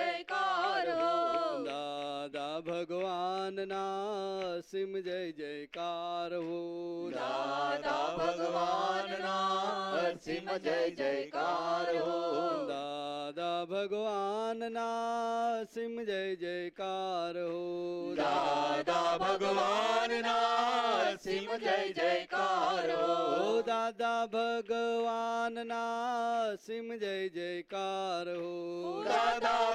જયકાર. દાદા ભગવાનના અસીમ જય જયકાર હો. દાદા ભગવાનના અસીમ જય જયકાર હો. દાદા ભગવાનના અસીમ જય જયકાર હો. દાદા ભગવાનના અસીમ જય જયકાર હો. દાદા ભગવાનના અસીમ જય જયકાર હો દાદા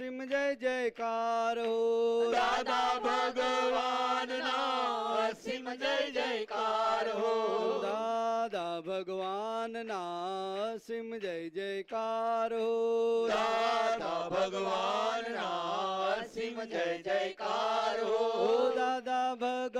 નરસિંહ જય જયકાર હો. દાદા ભગવાન ના સિંહ જય જયકાર હો. દાદા ભગવાન ના સિંહ જય જયકાર હો. દાદા ભગવાન ના સિંહ જય જયકાર હો. દાદા ભગવાન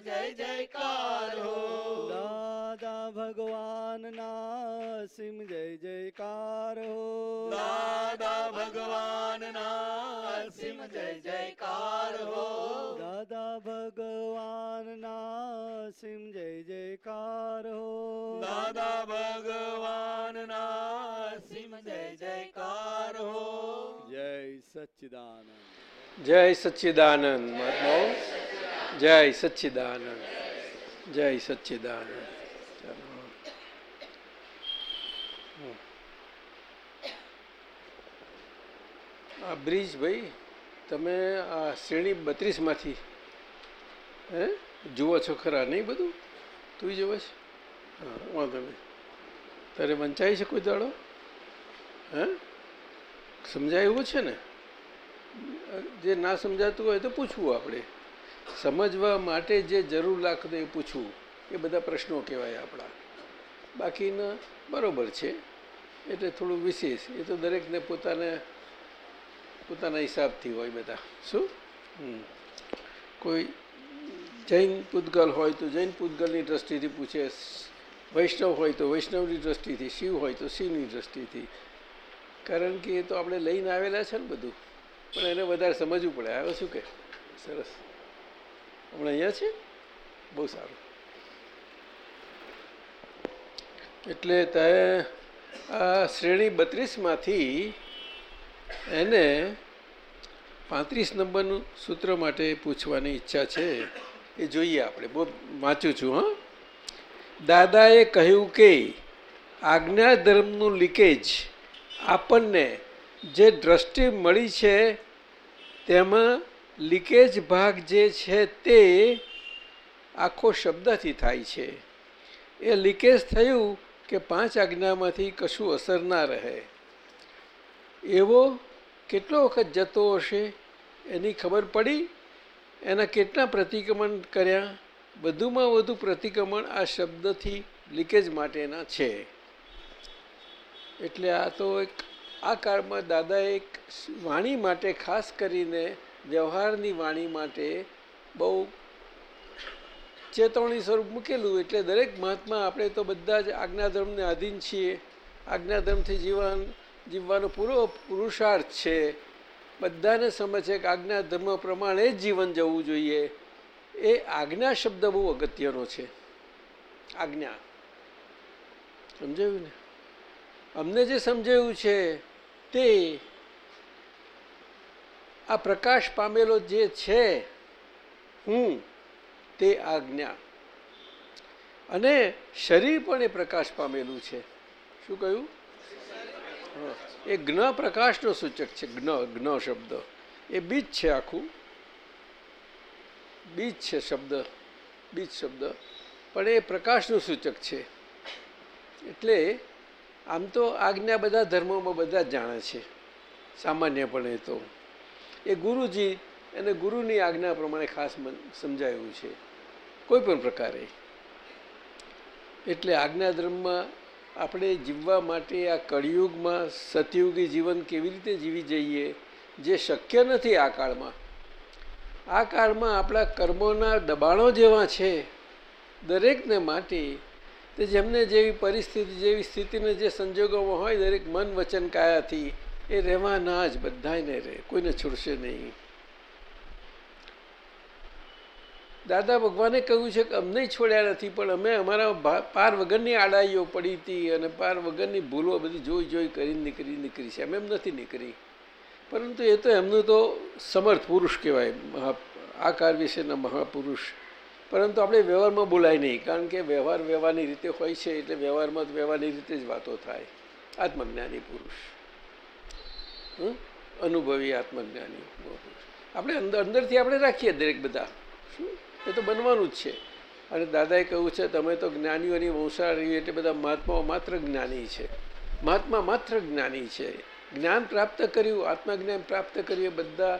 જય જયકાર હો. દાદા ભગવાનના સિમ જય જયકાર હો. દાદા ભગવાનના સિમ જય જયકાર હો. દાદા ભગવાનના સિમ જય જયકાર હો. દાદા ભગવાનના સિમ જય જયકાર હો. જય સચ્ચિદાનંદ. જય સચ્ચિદાનંદ મહાત્માઓ જય સચ્ચિદાનંદ જય સચ્ચિદાનંદ. આ બ્રિજ ભાઈ, તમે આ શ્રેણી બત્રીસમાંથી, હે, જુઓ છો ખરા નહીં બધું? તું જુઓ છે? હા, વાંધો નહીં. તારે વંચાય છે કોઈ દાડો? હે? સમજાય એવું છે ને? જે ના સમજાતું હોય તો પૂછવું આપણે. સમજવા માટે જે જરૂર લાગતું એ પૂછવું, એ બધા પ્રશ્નો કહેવાય આપણા. બાકીના બરોબર છે. એટલે થોડું વિશેષ, એ તો દરેકને પોતાને, પોતાના હિસાબથી હોય બધા. શું. કોઈ જૈન પૂતગલ હોય તો જૈન પૂતગલની દ્રષ્ટિથી પૂછે, વૈષ્ણવ હોય તો વૈષ્ણવની દ્રષ્ટિથી, શિવ હોય તો શિવની દ્રષ્ટિથી. કારણ કે એ તો આપણે લઈને આવેલા છે ને બધું. પણ એને વધારે સમજવું પડે. આવે શું કે સરસ. હમણાં અહીંયા છે? બહુ સારું. એટલે તે આ શ્રેણી બત્રીસમાંથી એને પાંત્રીસ નંબરનું સૂત્ર માટે પૂછવાની ઈચ્છા છે, એ જોઈએ આપણે. બહુ વાંચું છું, હા. દાદાએ કહ્યું કે આજ્ઞા ધર્મનું લીકેજ આપણને જે દ્રષ્ટિ મળી છે, તેમાં લીકેજ ભાગ જે છે તે આખો શબ્દથી થાય છે. એ લીકેજ થયું કે પાંચ આજ્ઞામાંથી કશું અસર ના રહે. એવો કેટલો વખત જતો હશે એની ખબર પડી? એના કેટલા પ્રતિક્રમણ કર્યા? વધુમાં વધુ પ્રતિક્રમણ આ શબ્દથી લીકેજ માટેના છે. એટલે આ તો એક, આ કાળમાં દાદા એક વાણી માટે ખાસ કરીને વ્યવહારની વાણી માટે બહુ ચેતવણી સ્વરૂપ મૂકેલું એટલે દરેક મહાત્મા આપણે તો બધા જ આજ્ઞાધર્મને આધીન છીએ. આજ્ઞાધર્મથી જીવન જીવવાનો પૂરો પુરુષાર્થ છે. બધાને સમજ છે કે આજ્ઞા ધર્મ પ્રમાણે જ જીવન જવું જોઈએ. એ આજ્ઞા શબ્દ બહુ અગત્યનો છે. આજ્ઞા. સમજાયું ને? અમને જે સમજાયું છે તે આ પ્રકાશ પામેલો જે છે, હું તે આજ્ઞા. અને શરીર પણ એ પ્રકાશ પામેલું છે. શું કહ્યું. એ જ્ઞ પ્રકાશનો સૂચક છે, જ્ઞ જ્ઞ શબ્દ. એ બીજ છે આખું. બીજ છે શબ્દ, બીજ શબ્દ. પણ એ પ્રકાશનું સૂચક છે. એટલે આમ તો આજ્ઞા બધા ધર્મોમાં બધા જાણે છે. સામાન્યપણે તો. એ ગુરુજી અને ગુરુની આજ્ઞા પ્રમાણે ખાસ સમજાયું છે. કોઈ પણ પ્રકારે. એટલે આજ્ઞા ધર્મમાં આપણે જીવવા માટે આ કળિયુગમાં સતયુગી જીવન કેવી રીતે જીવી જઈએ, જે શક્ય નથી આ કાળમાં. આ કાળમાં આપણા કર્મોના દબાણો જેવા છે, દરેકને માટે તે જેમને જેવી પરિસ્થિતિ, જેવી સ્થિતિને જે સંજોગોમાં હોય, દરેક મન વચન કાયાથી એ રહેવાના જ બધાને રહે, કોઈને છોડશે નહીં. દાદા ભગવાને કહ્યું છે કે અમને છોડ્યા નથી, પણ અમે અમારા પાર વગરની આડાઈઓ પડી હતી અને પાર વગરની ભૂલો બધી જોઈ જોઈ કરીને નીકળી નીકળી છે. અમે એમ નથી નીકળી. પરંતુ એ તો એમનું તો સમર્થ પુરુષ કહેવાય, મહા, આ કાર વિશેના મહાપુરુષ. પરંતુ આપણે વ્યવહારમાં બોલાય નહીં, કારણ કે વ્યવહાર વ્યવહારની રીતે હોય છે, એટલે વ્યવહારમાં વ્યવહારની રીતે જ વાતો થાય. આત્મજ્ઞાની પુરુષ? અનુભવી આત્મજ્ઞાની આપણે અંદર અંદરથી આપણે રાખીએ દરેક બધા. શું? એ તો બનવાનું જ છે. અને દાદાએ કહ્યું છે, તમે તો જ્ઞાનીઓની વંશાળી એટલે બધા મહાત્માઓ માત્ર જ્ઞાની છે. મહાત્મા માત્ર જ્ઞાની છે. જ્ઞાન પ્રાપ્ત કર્યું, આત્મજ્ઞાન પ્રાપ્ત કર્યું બધા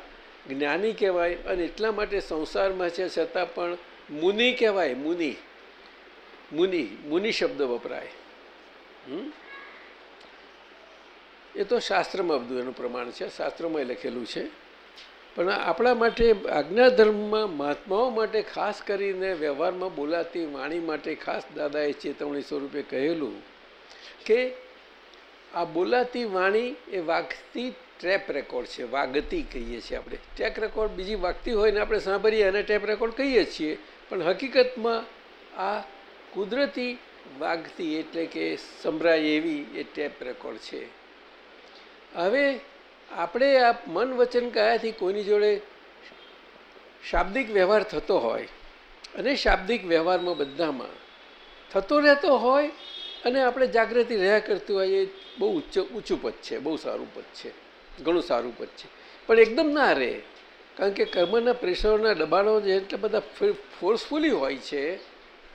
જ્ઞાની કહેવાય અને એટલા માટે સંસારમાં છે, છતાં પણ મુનિ કહેવાય, મુનિ. મુનિ મુનિ શબ્દ વપરાય. હમ? એ તો શાસ્ત્રમાં બધું એનું પ્રમાણ છે, શાસ્ત્રમાં લખેલું છે. પણ આપણા માટે આજ્ઞા ધર્મમાં મહાત્માઓ માટે ખાસ કરીને વ્યવહારમાં બોલાતી વાણી માટે ખાસ દાદાએ ચેતવણી સ્વરૂપે કહેલું કે આ બોલાતી વાણી એ વાગતી ટ્રેપ રેકોર્ડ છે, વાગતી કહીએ છીએ આપણે. ટ્રેક રેકોર્ડ બીજી વાગતી હોય ને આપણે સાંભળીએ અને ટેપ રેકોર્ડ કહીએ છીએ. પણ હકીકતમાં આ કુદરતી વાગતી એટલે કે સંભળાય એવી એ ટેપ રેકોર્ડ છે. હવે આપણે આ મન વચન કયાથી કોઈની જોડે શાબ્દિક વ્યવહાર થતો હોય અને શાબ્દિક વ્યવહારમાં બધામાં થતો રહેતો હોય અને આપણે જાગૃતિ રહ્યા કરતી હોય એ બહુ ઉચ્ચ, ઊંચું પદ છે, બહુ સારું પદ છે, ઘણું સારું પદ છે. પણ એકદમ ના રહે, કારણ કે કર્મના પ્રેશરોના દબાણો જે એટલા બધા ફોર્સફુલી હોય છે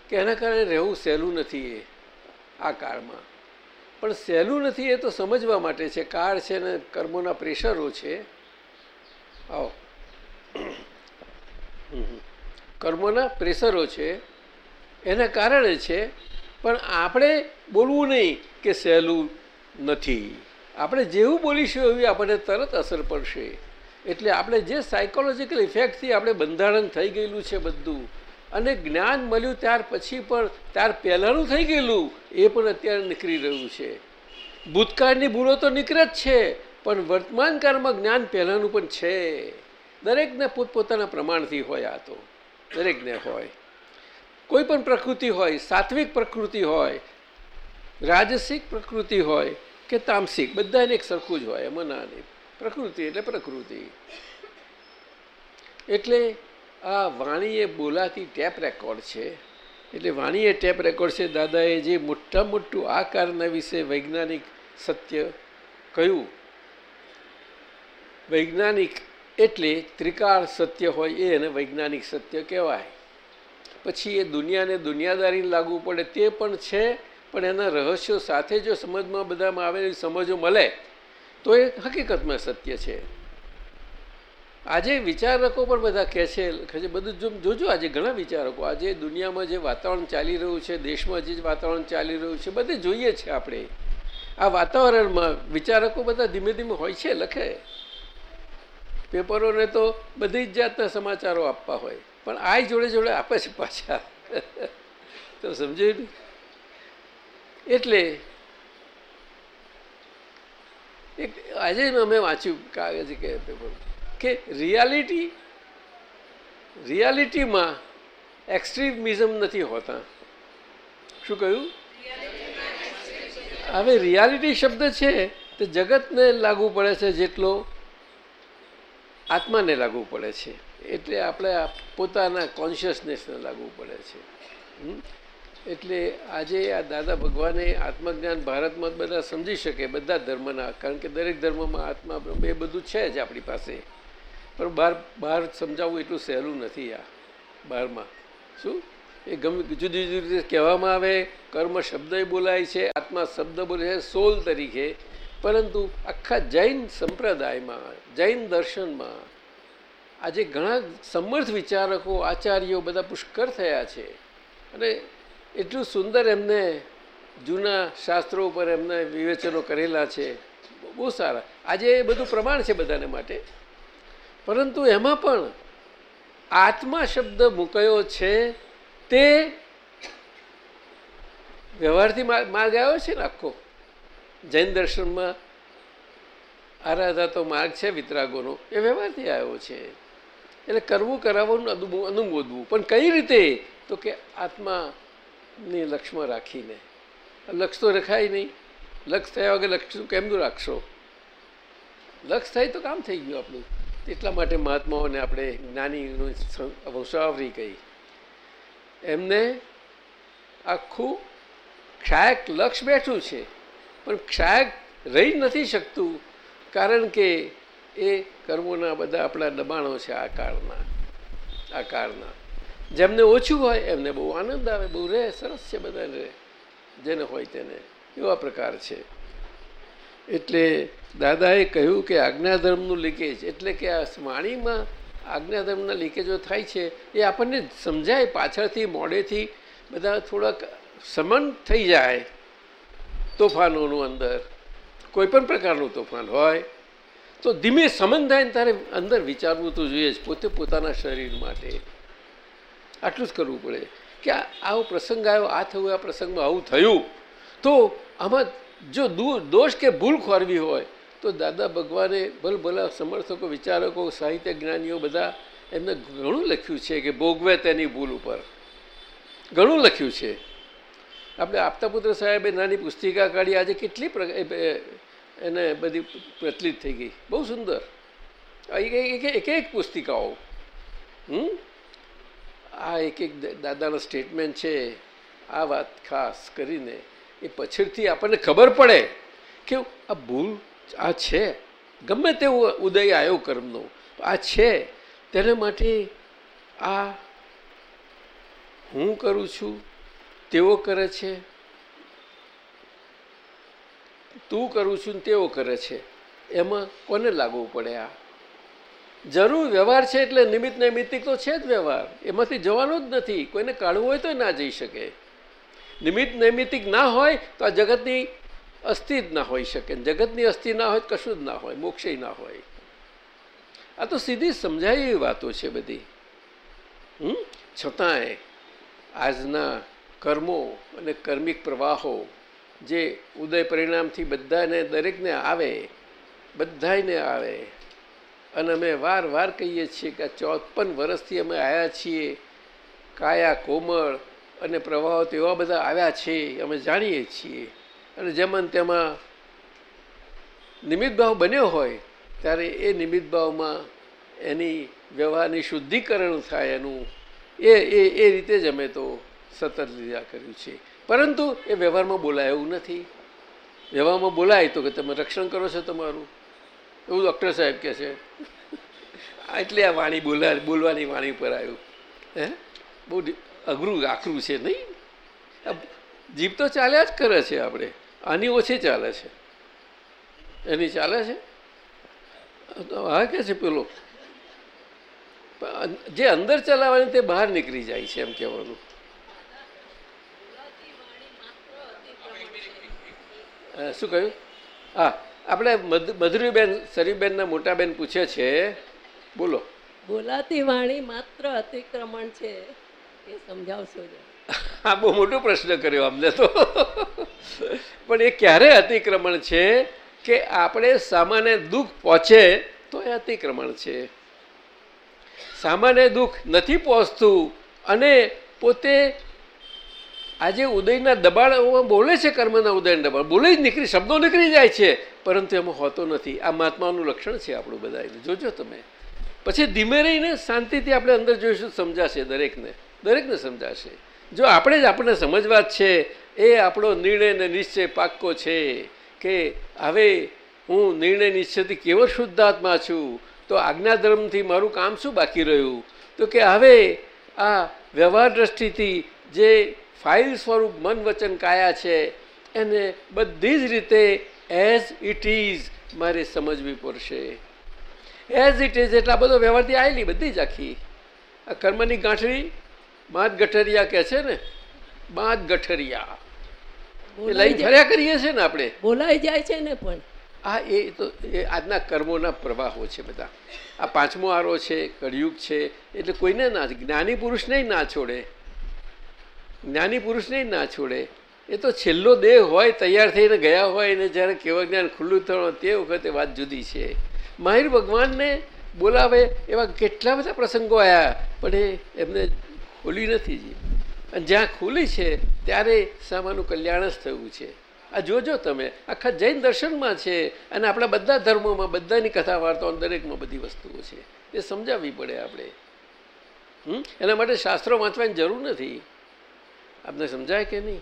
કે એના કારણે રહેવું સહેલું નથી એ આ કાળમાં. પણ સહેલું નથી એ તો સમજવા માટે છે. કાળ છે ને કર્મોના પ્રેશરો છે. આવો. કર્મોના પ્રેશરો છે. એના કારણે છે. પણ આપણે બોલવું નહીં કે સહેલું નથી. આપણે જેવું બોલીશું એવી આપણને તરત અસર પડશે. એટલે આપણે જે સાયકોલોજીકલ ઇફેક્ટથી આપણે બંધારણ થઈ ગયેલું છે બધું અને જ્ઞાન મળ્યું ત્યાર પછી પણ, ત્યાર પહેલાંનું થઈ ગયેલું, એ પણ અત્યારે નીકળી રહ્યું છે. ભૂતકાળની ભૂલો તો નીકળે જ છે, પણ વર્તમાન કાળમાં જ્ઞાન પહેલાંનું પણ છે. દરેકને પોતપોતાના પ્રમાણથી હોય આ તો, દરેકને હોય. કોઈ પણ પ્રકૃતિ હોય, સાત્વિક પ્રકૃતિ હોય, રાજસિક પ્રકૃતિ હોય કે તામસિક, બધાને એક સરખું જ હોય, એમાં ના પ્રકૃતિ એટલે પ્રકૃતિ. એટલે આ વાણી એ બોલાતી ટેપ રેકોર્ડ છે. એટલે વાણી એ ટેપ રેકોર્ડ છે. દાદાએ જે મોટા મોટું આ કારના વિશે વૈજ્ઞાનિક સત્ય કહ્યું. વૈજ્ઞાનિક એટલે ત્રિકાળ સત્ય હોય એને વૈજ્ઞાનિક સત્ય કહેવાય. પછી એ દુનિયાને દુનિયાદારી લાગુ પડે તે પણ છે, પણ એના રહસ્યો સાથે જો સમજમાં બધામાં આવેલી સમજો મળે, તો એ હકીકતમાં સત્ય છે. આજે વિચારકો પણ બધા કહે છે બધું જો જોજો, આજે ઘણા વિચારકો, આજે દુનિયામાં જે વાતાવરણ ચાલી રહ્યું છે, દેશમાં જે વાતાવરણ ચાલી રહ્યું છે, બધે જોઈએ છે આપણે. આ વાતાવરણમાં વિચારકો બધા ધીમે ધીમે હોય છે, લખે. પેપરોને તો બધી જ જાતના સમાચારો આપવા હોય, પણ આ જોડે જોડે આપે છે પાછા. તો સમજ્યું એટલે એક આજે અમે વાંચ્યું કાગજ કે પેપર. કે રિયાલિટી રિયાલિટીમાં એક્સ્ટ્રીમિઝમ નથી હોતા. શું કહ્યું? હવે રિયાલિટી શબ્દ છે તે જગતને લાગુ પડે છે જેટલો આત્માને લાગુ પડે છે. એટલે આપણે પોતાના કોન્શિયસનેસને લાગુ પડે છે? એટલે આજે આ દાદા ભગવાને આત્મજ્ઞાન ભારતમાં બધા સમજી શકે, બધા ધર્મના, કારણ કે દરેક ધર્મમાં આત્મા બ્રહ્મ એ બધું છે જ આપણી પાસે. પણ બહાર બહાર સમજાવવું એટલું સહેલું નથી આ બહારમાં શું? એ ગમે જુદી જુદી રીતે કહેવામાં આવે, કર્મ શબ્દ બોલાય છે, આત્મા શબ્દ બોલે છે, સોલ તરીકે. પરંતુ આખા જૈન સંપ્રદાયમાં, જૈન દર્શનમાં આજે ઘણા સમર્થ વિચારકો, આચાર્યો બધા પુષ્કળ થયા છે. અને એટલું સુંદર એમને જૂના શાસ્ત્રો ઉપર એમને વિવેચનો કરેલા છે. બહુ સારા. આજે એ બધું પ્રમાણ છે બધાને માટે. પરંતુ એમાં પણ આત્મા શબ્દ મૂકાયો છે તે વ્યવહારથી માર્ગ આવ્યો છે ને આખો? જૈન દર્શનમાં આરાધા તો માર્ગ છે વિતરાગોનો, એ વ્યવહારથી આવ્યો છે. એટલે કરવું કરાવવાનું અનુ- અનુમોદવું. પણ કઈ રીતે? તો કે આત્માને લક્ષમાં રાખીને. લક્ષ તો રખાય નહીં. લક્ષ થયા વગર લક્ષ કેમનું રાખશો? લક્ષ થાય તો કામ થઈ ગયું આપણું. એટલા માટે મહાત્માઓને આપણે જ્ઞાનીનું વંશાવરી કહી. એમને આખું ક્ષાયક લક્ષ બેઠું છે, પણ ક્ષાયક રહી નથી શકતું, કારણ કે એ કર્મોના બધા આપણા દબાણો છે આ કાળના આ કાળના. જેમને ઓછું હોય એમને બહુ આનંદ આવે, બહુ રહે, સરસ છે બધાને રહે જેને હોય તેને, એવા પ્રકાર છે. એટલે દાદાએ કહ્યું કે આજ્ઞાધર્મનું લીકેજ, એટલે કે આ વાણીમાં આજ્ઞાધર્મના લીકેજો થાય છે, એ આપણને સમજાય, પાછળથી મોડેથી બધા થોડાક સમન થઈ જાય તોફાનોનું અંદર. કોઈ પણ પ્રકારનું તોફાન હોય, તો ધીમે સમન થાય ને તારે અંદર વિચારવું તો જોઈએ જ, પોતે પોતાના શરીર માટે. આટલું જ કરવું પડે. કે આવો પ્રસંગ આવ્યો, આ થયું, આ પ્રસંગમાં આવું થયું, તો આમાં જો દોષ કે ભૂલ ખોરવી હોય, તો દાદા ભગવાને ભલ ભલા સમર્થકો, વિચારકો, સાહિત્ય જ્ઞાનીઓ બધા એમને ઘણું લખ્યું છે કે ભોગવે તેની ભૂલ ઉપર. ઘણું લખ્યું છે. આપણે આપતાપુત્ર સાહેબે નાની પુસ્તિકા કાઢી, આજે કેટલી એને બધી પ્રચલિત થઈ ગઈ. બહુ સુંદર. એક એક પુસ્તિકાઓ. હમ? આ એક એક દાદાનો સ્ટેટમેન્ટ છે. આ વાત ખાસ કરીને એ પછીથી આપણને ખબર પડે કે આ ભૂલ આ છે. ગમે તેવો ઉદય આવ્યો કર્મનો. આ છે. તેના માટે આ હું કરું છું, તેઓ કરે છે. તું કરું છું તેઓ કરે છે. એમાં કોને લાગવું પડે આ? જરૂર વ્યવહાર છે એટલે નિમિત્ત નૈમિત્તિક તો છે જ વ્યવહાર. એમાંથી જવાનો જ નથી. કોઈને કાઢવું હોય તો ના જઈ શકે. નિમિત્ત નૈમિતિક ના હોય તો આ જગતની અસ્થિ જ ના હોઈ શકે. જગતની અસ્થિ ના હોય કશું જ ના હોય, મોક્ષય ના હોય. આ તો સીધી સમજાય એવી વાતો છે બધી. હમ? છતાંય આજના કર્મો અને કર્મિક પ્રવાહો જે ઉદય પરિણામથી બધાને, દરેકને આવે, બધાયને આવે, અને અમે વાર વાર કહીએ છીએ કે ચોપન વર્ષથી અમે આવ્યા છીએ. કાયા કોમળ અને પ્રવાહો તેવા બધા આવ્યા છે, અમે જાણીએ છીએ. અને જેમાં તેમાં નિમિત્ત ભાવ બન્યો હોય, ત્યારે એ નિમિત્ત ભાવમાં એની વ્યવહારની શુદ્ધિકરણ થાય એનું, એ એ એ રીતે જ અમે તો સતત લીધા કર્યું છે. પરંતુ એ વ્યવહારમાં બોલાય એવું નથી. વ્યવહારમાં બોલાય તો કે તમે રક્ષણ કરો છો તમારું. એવું ડૉક્ટર સાહેબ કહે છે. એટલે આ વાણી બોલા, બોલવાની વાણી ઉપર આવ્યું. હે? બહુ અઘરું આખરું છે નહીં? જીભ તો ચાલ્યા જ કરે છે આપણે. આની ઓછી ચાલે છે. એની ચાલે છે? હા, કે છે પેલો? જે અંદર ચલાવવાની તે બહાર નીકળી જાય છે એમ કહેવાનું. શું કહ્યું? હા, આપણે મધ- મધુરીબેન, સરીબેનના મોટા બેન પૂછે છે. બોલો. બોલાતી વાણી માત્ર અતિક્રમણ છે. આ બહુ મોટો પ્રશ્ન કર્યો અમને તો. પણ એ ક્યારે અતિક્રમણ છે કે આપણે સામાન્ય દુઃખ પહોંચે તો એ અતિક્રમણ છે? સામાન્ય દુઃખ નથી પહોંચતું અને પોતે આજે ઉદયના દબાણમાં બોલે છે કર્મના ઉદયના દબાણ. બોલે જ નીકળી, શબ્દો નીકળી જાય છે, પરંતુ એમાં હોતો નથી. આ મહાત્માનું લક્ષણ છે આપણું બધાને જોજો તમે. પછી ધીમે રહીને શાંતિથી આપણે અંદર જોઈશું, સમજાશે દરેકને. દરેકને સમજાશે. જો આપણે જ આપણને સમજવા છે, એ આપણો નિર્ણય ને નિશ્ચય પાક્કો છે કે હવે હું નિર્ણય નિશ્ચયથી કેવો શુદ્ધાત્મા છું, તો આજ્ઞાધર્મથી મારું કામ શું બાકી રહ્યું? તો કે હવે આ વ્યવહાર દ્રષ્ટિથી જે ફાઇલ સ્વરૂપ મન વચન કાયા છે, એને બધી જ રીતે એઝ ઇટ ઇઝ મારે સમજવી પડશે. એઝ ઇટ ઇઝ એટલા બધો વ્યવહારથી આવેલી બધી જ આખી. આ કર્મની ગાંઠડી બાદ ગઠરિયા કહે છે ને બાદ ગઠરિયા. જાય- ફર્યા કરીએ છીએ ને આપણે. બોલાઈ જાય છે ને પણ. આ એ તો એ આજના કર્મોના પ્રવાહો છે બધા. આ પાંચમો આરો છે કળિયુગ છે એટલે કોઈને ના જ્ઞાની પુરુષને ના છોડે. જ્ઞાની પુરુષને ના છોડે. એ તો છેલ્લો દેહ હોય તૈયાર થઈને ગયા હોય અને જ્યારે કેવળ જ્ઞાન ખુલ્લું થવાનું તે વખતે વાત જુદી છે. માહિર ભગવાનને બોલાવે એવા કેટલા બધા પ્રસંગો આવ્યા પણ એ એમને ખોલી નથી જી. અને જ્યાં ખુલી છે, ત્યારે સામાનું કલ્યાણ જ થયું છે. આ જોજો તમે, આખા જૈન દર્શનમાં છે અને આપણા બધા ધર્મોમાં, બધાની કથા વાર્તાઓ દરેકમાં બધી વસ્તુઓ છે. એ સમજાવવી પડે આપણે. હમ? એના માટે શાસ્ત્રો વાંચવાની જરૂર નથી. આપને સમજાય કે નહીં?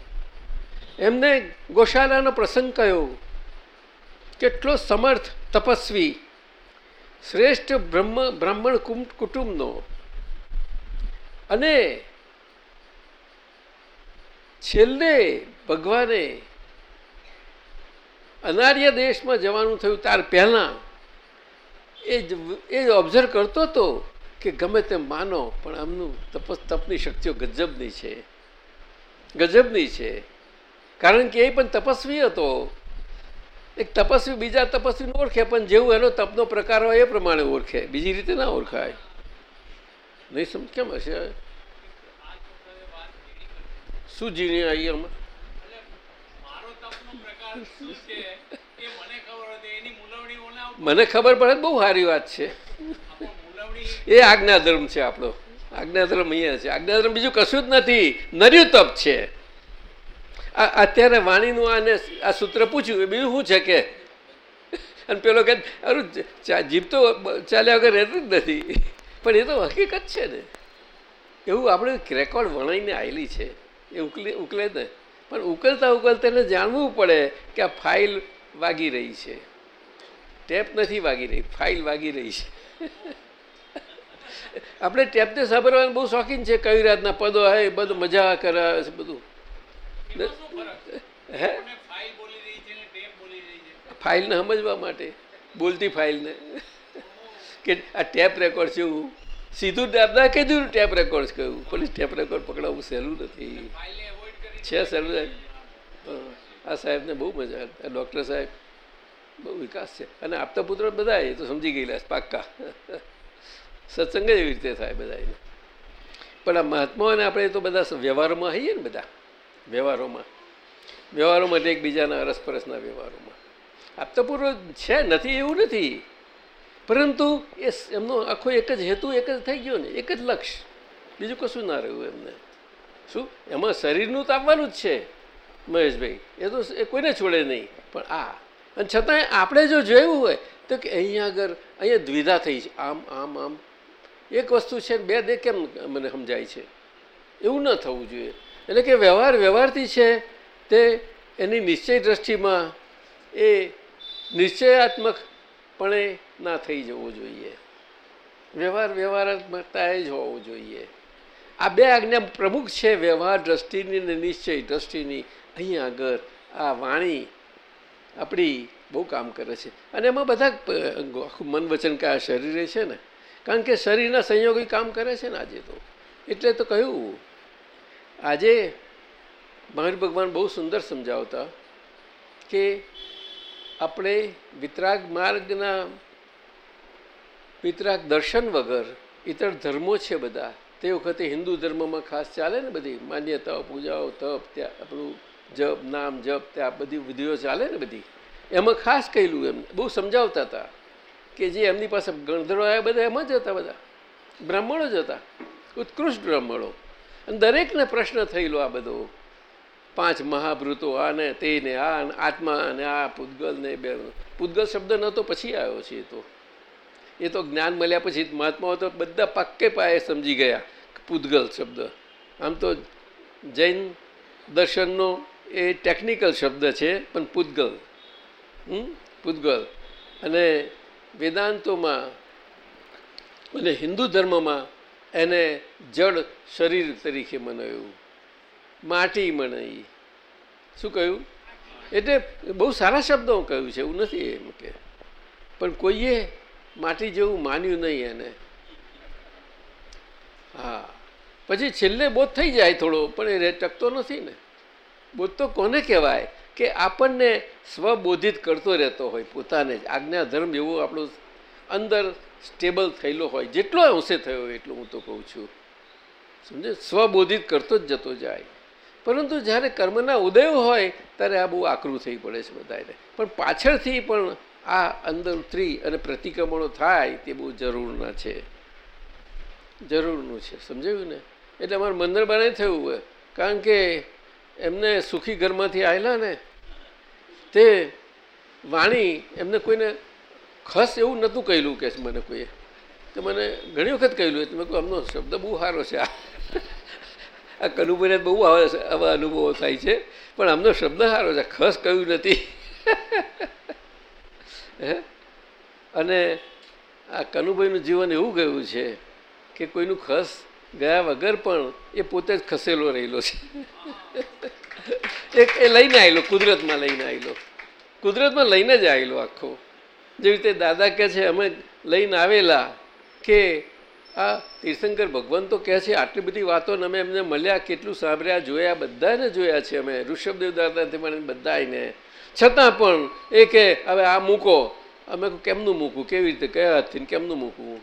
એમને ગોશાલાનો પ્રસંગ કયો? કેટલો સમર્થ તપસ્વી. શ્રેષ્ઠ બ્રહ્મ, બ્રાહ્મણ કુટુંબનો. અને છેલ્લે ભગવાને અનાર્ય દેશમાં જવાનું થયું ત્યાર પહેલાં એ એ ઓબ્ઝર્વ કરતો હતો કે ગમે તેમ માનો, પણ આમનું તપસ, તપની શક્તિઓ ગજબની છે. ગજબની છે. કારણ કે એ પણ તપસ્વી હતો. એક તપસ્વી બીજા તપસ્વીને ઓળખે, પણ જેવું એનો તપનો પ્રકાર હોય એ પ્રમાણે ઓળખે. બીજી રીતે ના ઓળખાય. નહીં સમજ કેમ હશે? શું ઝીણી આવી આમાં? મને ખબર પડે બહુ સારી વાત છે. એ આજ્ઞાધર્મ છે આપણો. આજ્ઞાધર્મ અહીંયા છે. આજ્ઞાધર્મ બીજું કશું જ નથી. નર્યું તપ છે અત્યારે વાણીનું આને આ સૂત્ર પૂછ્યું એ બીજું શું છે કે? અને પેલો કે અરુ જીભ તો ચાલ્યા વગર રહેતું જ નથી. પણ એ તો હકીકત છે ને. એવું આપણે રેકોર્ડ વણાઈને આવેલી છે. એ ઉકલે ઉકલે ને. પણ ઉકલતા ઉકલતા એને જાણવું પડે કે આ ફાઇલ વાગી રહી છે. ટેપ નથી વાગી રહી ફાઇલ વાગી રહી છે. આપણે ટેપને સાંભળવાનું બહુ શોખીન છે. કઈ રાતના પદો હોય બધું મજા કરાવે છે બધું. હે? ફાઇલને સમજવા માટે. બોલતી ફાઇલને. કે આ ટેપ રેકોર્ડ છે એવું. સીધું ટેપ ના કીધું ટેપ રેકોર્ડ કહ્યું પોલીસ ટેપ રેકોર્ડ પકડાવવું સહેલું નથી. છે સહેલું. આ સાહેબને બહુ મજા આ ડૉક્ટર સાહેબ બહુ વિકાસ છે. અને આપતા પુત્રો બધા એ તો સમજી ગયેલા પાક્કા. સત્સંગ જ એવી રીતે થાય બધા પણ આ મહાત્માઓને આપણે તો બધા વ્યવહારોમાં હઈએ ને બધા. વ્યવહારોમાં. વ્યવહારો માટે એકબીજાના અરસપરસના વ્યવહારોમાં. આપતા પૂર્વ છે, નથી, એવું નથી. પરંતુ એ એમનો આખો એક જ હેતુ એક જ થઈ ગયો ને, એક જ લક્ષ્ય. બીજું કશું ના રહ્યું એમને. શું? એમાં શરીરનું તો જ છે, મહેશભાઈ. એ તો એ કોઈને છોડે નહીં. પણ આ. અને છતાંય આપણે જો જોયું હોય, તો કે અહીંયા આગળ અહીંયા દ્વિધા થઈ છે. આમ આમ આમ. એક વસ્તુ છે, બે દે કેમ મને સમજાય છે? એવું ન થવું જોઈએ. એટલે કે વ્યવહાર વ્યવહારથી છે, તે એની નિશ્ચય દ્રષ્ટિમાં એ નિશ્ચયાત્મકપણે ના થઈ જવું જોઈએ. વ્યવહાર વ્યવહારાત્મકતાએ જ હોવું જોઈએ. આ બે આજ્ઞા પ્રમુખ છે, વ્યવહાર દ્રષ્ટિની ને નિશ્ચય દ્રષ્ટિની. અહીંયા આગળ આ વાણી આપણી બહુ કામ કરે છે. અને એમાં બધા મન વચન કયા શરીરે છે ને. કારણ કે શરીરના સંયોગી કામ કરે છે ને આજે તો. એટલે તો કહ્યું, આજે મહાવીર ભગવાન બહુ સુંદર સમજાવતા કે આપણે વિતરાગ માર્ગના વિતરાગ દર્શન વગર ઇતર ધર્મો છે બધા. તે વખતે હિન્દુ ધર્મમાં ખાસ ચાલે ને બધી? માન્યતાઓ, પૂજાઓ, તપ, ત્યાં આપણું જપ, નામ, જપ, ત્યાં બધી વિધિઓ ચાલે ને બધી? એમાં ખાસ કહેલું એમ બહુ સમજાવતા હતા કે જે એમની પાસે ગણધરો આવ્યા બધા એમાં જ હતા બધા. બ્રાહ્મણો જ હતા. ઉત્કૃષ્ટ બ્રાહ્મણો. અને દરેકને પ્રશ્ન થયેલો આ બધો. પાંચ મહાભૂતો આ ને તે ને આ, આત્મા અને આ પૂદગલ ને બે. પૂદગલ શબ્દ નહોતો, પછી આવ્યો છે એ તો. એ તો જ્ઞાન મળ્યા પછી મહાત્માઓ તો બધા પાક્કે પાયે સમજી ગયા પૂતગલ શબ્દ. આમ તો જૈન દર્શનનો એ ટેકનિકલ શબ્દ છે પણ પૂતગલ. હમ? પૂતગલ. અને વેદાંતોમાં અને હિન્દુ ધર્મમાં એને જડ શરીર તરીકે મનાવ્યું માટી મનાઈ. શું કહ્યું? એટલે બહુ સારા શબ્દો કહ્યું છે એવું નથી એમ કે. પણ કોઈએ માટી જેવું માન્યું નહીં એને. હા. પછી છેલ્લે બોધ થઈ જાય થોડો, પણ એ ટકતો નથી ને. બોધ તો કોને કહેવાય કે આપણને સ્વબોધિત કરતો રહેતો હોય પોતાને જ. આજ્ઞા, ધર્મ એવો આપણો અંદર સ્ટેબલ થયેલો હોય. જેટલો અંશે થયો એટલું હું તો કહું છું. સમજે? સ્વબોધિત કરતો જ જતો જાય. પરંતુ જ્યારે કર્મના ઉદયો હોય, ત્યારે આ બહુ આકરું થઈ પડે છે બધાને પણ પાછળથી પણ આ અંદર ઉતરી અને પ્રતિક્રમણો થાય તે બહુ જરૂરના છે. જરૂરનું છે, સમજાયું ને? એટલે અમારું મંદિર બનાવી થયું હોય. કારણ કે એમને સુખી ઘરમાંથી આવેલા ને, તે વાણી એમને કોઈને ખસ એવું નહોતું કહેલું કે મને કોઈએ. તો મને ઘણી વખત કહેલું એટલે મેં કહું આમનો શબ્દ બહુ સારો છે. આ આ કનુભાઈને બહુ આવા આવા અનુભવો થાય છે, પણ આમનો શબ્દ સારો છે, ખસ કહ્યું નથી. હે? અને આ કનુભાઈનું જીવન એવું ગયું છે કે કોઈનું ખસ ગયા વગર પણ એ પોતે જ ખસેલો રહેલો છે. એક એ લઈને આવેલો કુદરતમાં લઈને આવેલો કુદરતમાં લઈને જ આવેલો આખો. જેવી રીતે દાદા કહે છે, અમે લઈને આવેલા કે આ તીર્થંકર ભગવાન તો કહે છે, આટલી બધી વાતો અમે એમને મળ્યા, કેટલું સાંભળ્યા, જોયા, બધાને જોયા છે અમે. ઋષભદેવ દાદાથી મળીને બધા આવીને છતાં પણ એ કે, હવે આ મૂકો. અમે કેમનું મૂકવું? કેવી રીતે? કયા હાથથી? કેમનું મૂકવું?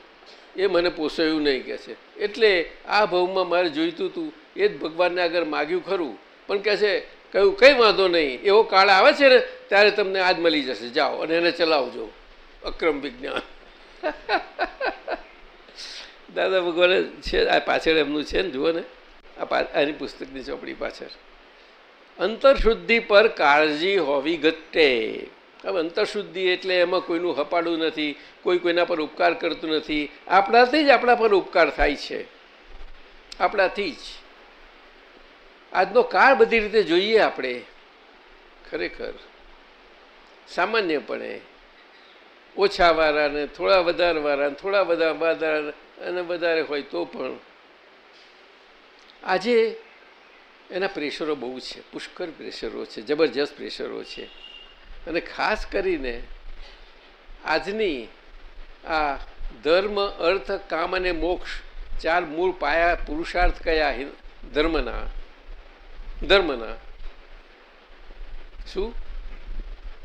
એ મને પોસાયું નહીં કહે છે. એટલે આ ભાવમાં મારે જોઈતું હતું. એ જ ભગવાનને આગળ માગ્યું ખરું. પણ કહે છે, કહ્યું, કંઈ વાંધો નહીં. એવો કાળ આવે છે ને, ત્યારે તમને આજ મળી જશે. જાઓ અને એને ચલાવજો. અક્રમ વિજ્ઞાન. દાદા ભગવાને છે, આ પાછળ એમનું છે ને, જુઓ ને. આ આની પુસ્તકની ચોપડી પાછળ. અંતરશુદ્ધિ પર કાળજી હોવી ઘટે. હવે અંતરશુદ્ધિ એટલે એમાં કોઈનું હપાડું નથી, કોઈ કોઈના પર ઉપકાર કરતું નથી. આપણાથી જ આપણા પર ઉપકાર થાય છે. આપણાથી જ. આજનો કાળ બધી રીતે જોઈએ આપણે. ખરેખર. સામાન્યપણે ઓછા વાળાને થોડા વધારે વાળા થોડા બધા વધારે અને વધારે હોય તો પણ આજે એના પ્રેશરો બહુ છે, પુષ્કળ પ્રેશરો છે, જબરજસ્ત પ્રેશરો છે. અને ખાસ કરીને આજની આ ધર્મ, અર્થ, કામ અને મોક્ષ ચાર મૂળ પાયા પુરુષાર્થ કયા ધર્મના? ધર્મના. શું?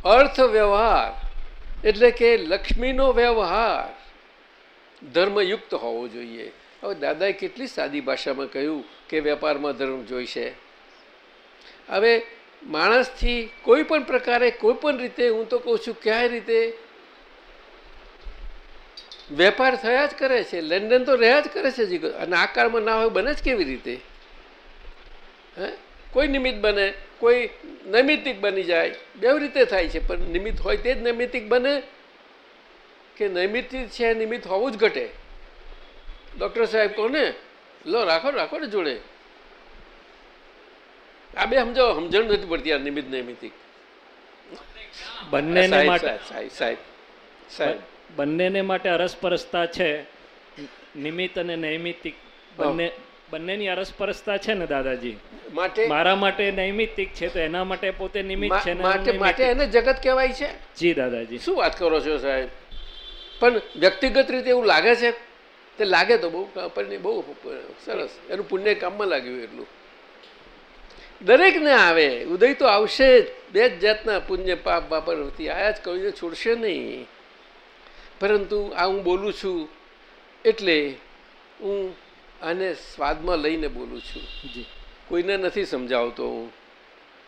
અર્થ વ્યવહાર એટલે કે લક્ષ્મીનો વ્યવહાર ધર્મયુક્ત હોવો જોઈએ. હવે દાદાએ કેટલી સાદી ભાષામાં કહ્યું કે વેપારમાં ધર્મ જોઈશે? હવે માણસથી કોઈ પણ પ્રકારે, કોઈ પણ રીતે, હું તો કહું છું ક્યાંય રીતે, વેપાર થયા જ કરે છે, લેનદેન તો રહ્યા જ કરે છે અને આ કાળમાં ના હોય બને જ કેવી રીતે? હે? કોઈ નિમિત્ત બને, કોઈ નૈમિતિક બની જાય બે રીતે થાય છે, પણ નિમિત્ત હોય તે જ નૈમિતિક બને કે નૈમિતિક છે, નિમિત્ત હોવું જ ઘટે. ડૉક્ટર સાહેબ કોને? લો રાખો રાખો ને જોડે. આ બે સમજો સમજણ નથી પડતી આ નિમિત્ત નૈમિતિક બંનેને માટે સાહેબ સાહેબ સાહેબ સાહેબ. બંનેને માટે અરસપરસતા છે નિમિત્ત અને નૈમિતિક બંને બંનેની અરસપરસતા છે ને દાદાજી? માટે મારા માટે નૈમિતિક છે તો એના માટે પોતે નિમિત્ત છે માટે માટે એને જગત કહેવાય છે? જી દાદાજી. શું વાત કરો છો સાહેબ? પણ વ્યક્તિગત રીતે એવું લાગે છે તે લાગે તો બહુ આપણને બહુ સરસ. એનું પુણ્ય કામમાં લાગ્યું એટલું. દરેકને આવે. ઉદય તો આવશે જ. બે જ જાતના પુણ્ય પાપ બાપરથી આયા જ કોઈને છોડશે નહીં. પરંતુ આ હું બોલું છું એટલે હું આને સ્વાદમાં લઈને બોલું છું. જી. કોઈને નથી સમજાવતો હું.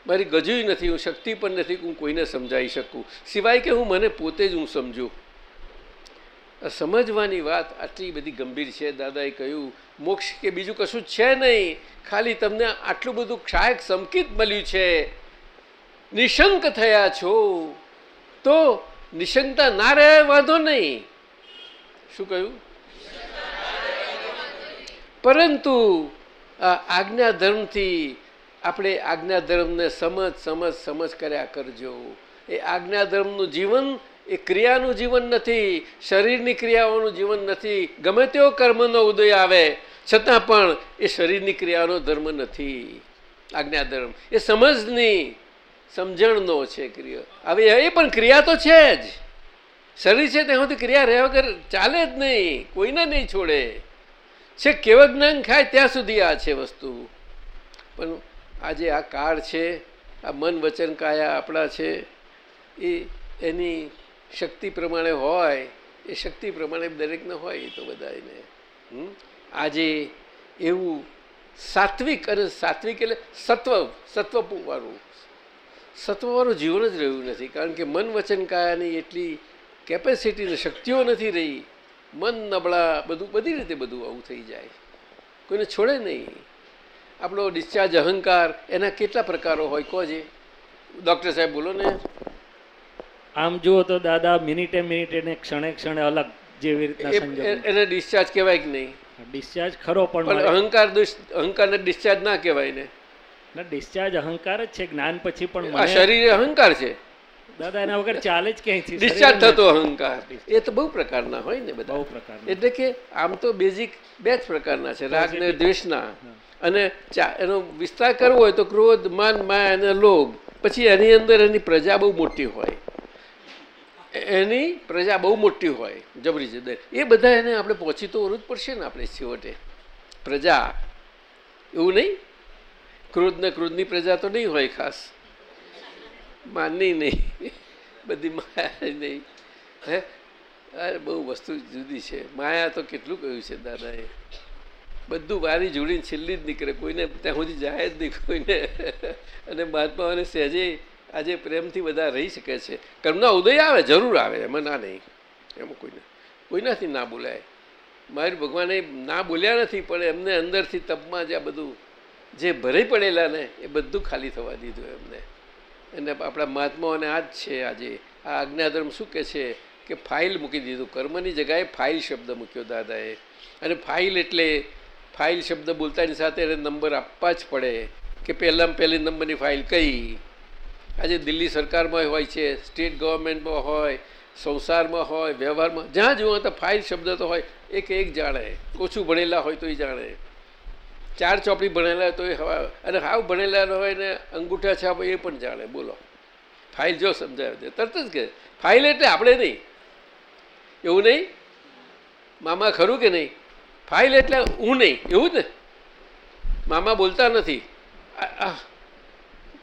મારી ગજુય નથી. હું શક્તિ પણ નથી હું કોઈને સમજાવી શકું. સિવાય કે હું મને પોતે જ હું સમજું. સમજવાની વાત આટલી બધી ગંભીર છે. દાદાએ કહ્યું, મોક્ષ કે બીજું કશું છે નહીં. ખાલી તમને આટલું બધું ક્ષાયક સંકિત મળ્યું છે. નિશંક થયા છો. તો નિશંકતા ના રહે, વાંધો નહીં. શું કહ્યું? પરંતુ આજ્ઞા ધર્મથી આપણે આજ્ઞા ધર્મને સમજ સમજ સમજ કર્યા કરજો. એ આજ્ઞા ધર્મનું જીવન એ ક્રિયાનું જીવન નથી, શરીરની ક્રિયાઓનું જીવન નથી. ગમે તેવો કર્મનો ઉદય આવે, છતાં પણ એ શરીરની ક્રિયાનો ધર્મ નથી. આજ્ઞા ધર્મ એ સમજની, સમજણનો છે ક્રિયા. હવે એ પણ ક્રિયા તો છે જ. શરીર છે ત્યાં સુધી ક્રિયા રહ્યા વગર ચાલે જ નહીં, કોઈને નહીં છોડે. છે કેવળ જ્ઞાન ખાય ત્યાં સુધી આ છે વસ્તુ. પણ આજે આ કાળ છે, આ મન વચન કાયા આપણા છે, એ એની શક્તિ પ્રમાણે હોય, એ શક્તિ પ્રમાણે દરેકને હોય એ તો બધાને? આજે એવું સાત્વિક અને સાત્વિક એટલે સત્વ સત્વવાળું સત્વવાળું જીવન જ રહ્યું નથી, કારણ કે મન વચન કાયાની એટલી કેપેસિટી શક્તિઓ નથી રહી. મન, નબળા, બધું, બધી રીતે બધું આવું થઈ જાય. કોઈને છોડે નહીં. આપણો ડિસ્ચાર્જ અહંકાર એના કેટલા પ્રકારો હોય કોજે ડૉક્ટર સાહેબ બોલો ને. આમ જુઓ તો દાદા મિનિટે મિનિટે ને ક્ષણે ક્ષણે અલગ જેવી રીતના સંજોગ. એને ડિસ્ચાર્જ કહેવાય કે નહીં? ડિસ્ચાર્જ ખરો પણ અહંકાર અહંકાર ને અહંકારને ડિસ્ચાર્જ ના કહેવાય ને ના ડિસ્ચાર્જ અહંકાર જ છે જ્ઞાન પછી પણ આ શરીર અહંકાર છે. દાદા એના વગર ચાલે જ ક્યાંયથી ડિસ્ચાર્જ થતો અહંકાર. એ તો બહુ પ્રકારના હોય ને બધા. બહુ પ્રકાર એટલે કે આમ તો બેઝિક બે જ પ્રકારના છે રાગ ને દ્વેષના. અને એનો વિસ્તાર કરવો હોય તો ક્રોધ માન માયા અને લોભ. પછી એની અંદર એની પ્રજા બહુ મોટી હોય. એની પ્રજા બહુ મોટી હોય, જબરી જબર. એ બધા એને આપણે પહોંચી તો જ પડશે ને આપણે છેવટે. પ્રજા, એવું નહીં? ક્રોધ ને ક્રોધની પ્રજા તો નહીં હોય ખાસ. માનની નહીં. બધી માયા નહીં. હે? અરે બહુ વસ્તુ જુદી છે. માયા તો કેટલું કહ્યું છે દાદાએ. બધું વારી જોડીને છેલ્લી જ નીકળે. કોઈને ત્યાં સુધી જાય જ નહીં, કોઈને. અને મહાત્માઓને સહેજે આજે પ્રેમથી બધા રહી શકે છે. કર્મના ઉદય આવે, જરૂર આવે, એમાં ના નહીં. એમાં કોઈને, કોઈનાથી ના બોલાય. મારી ભગવાને ના બોલ્યા નથી, પણ એમને અંદરથી તપમાં જે આ બધું, જે ભરાઈ પડેલા ને, એ બધું ખાલી થવા દીધું એમને. અને આપણા મહાત્માઓને આ જ છે આજે. આ આજ્ઞાધર્મ શું કહે છે કે ફાઇલ મૂકી દીધું. કર્મની જગાએ ફાઇલ શબ્દ મૂક્યો દાદાએ. અને ફાઇલ એટલે, ફાઇલ શબ્દ બોલતાની સાથે એને નંબર આપવા જ પડે કે પહેલાં પહેલી નંબરની ફાઇલ કઈ? આજે દિલ્હી સરકારમાં હોય છે, સ્ટેટ ગવર્મેન્ટમાં હોય, સંસારમાં હોય, વ્યવહારમાં, જ્યાં જુઓ તો ફાઇલ શબ્દ તો હોય, એક એક જાણે. ઓછું ભણેલા હોય તો એ જાણે. ચાર ચોપડી ભણેલા તો એ અને હાવ ભણેલા હોય ને અંગૂઠા છાપ એ પણ જાણે. બોલો. ફાઇલ જો સમજાવે છે. તરત જ કે ફાઇલ એટલે આપણે નહીં. એવું નહીં? મામા ખરું કે નહીં? ફાઇલ એટલે હું નહીં. એવું જ ને? મામા બોલતા નથી.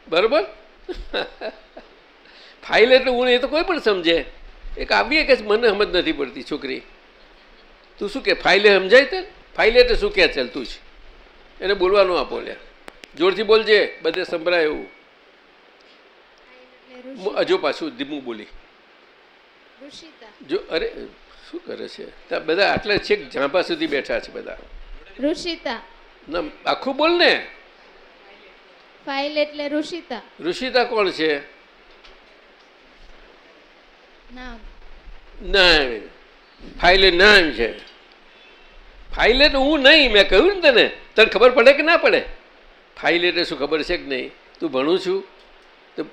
બરોબર? ફાઇલ એટલે હું એ તો કોઈ પણ સમજે. એક આવીએ કે મને સમજ નથી પડતી છોકરી. તું શું કે ફાઇલે સમજાય તે ફાઇલે એટલે શું કે ચાલતું જ. એને બોલવાનું આપો લે જોરથી બોલજે બધે સંભળાય એવું. હજુ પાછું ધીમું બોલી. જો અરે શું કરે છે? તા બધા આટલા છેક ઝાંપા સુધી બેઠા છે બધા. ઋષિતા. ના આખું બોલ ને. ફાઇલ એટલે ઋષિતા. ઋષિતા કોણ છે? નામ. ફાઇલે નામ છે. ફાઇલ એટલે હું નહીં મેં કહ્યું ને તને. તને ખબર પડે કે ના પડે? ફાઇલ એટલે શું ખબર છે કે નહીં? તું ભણું છું? તો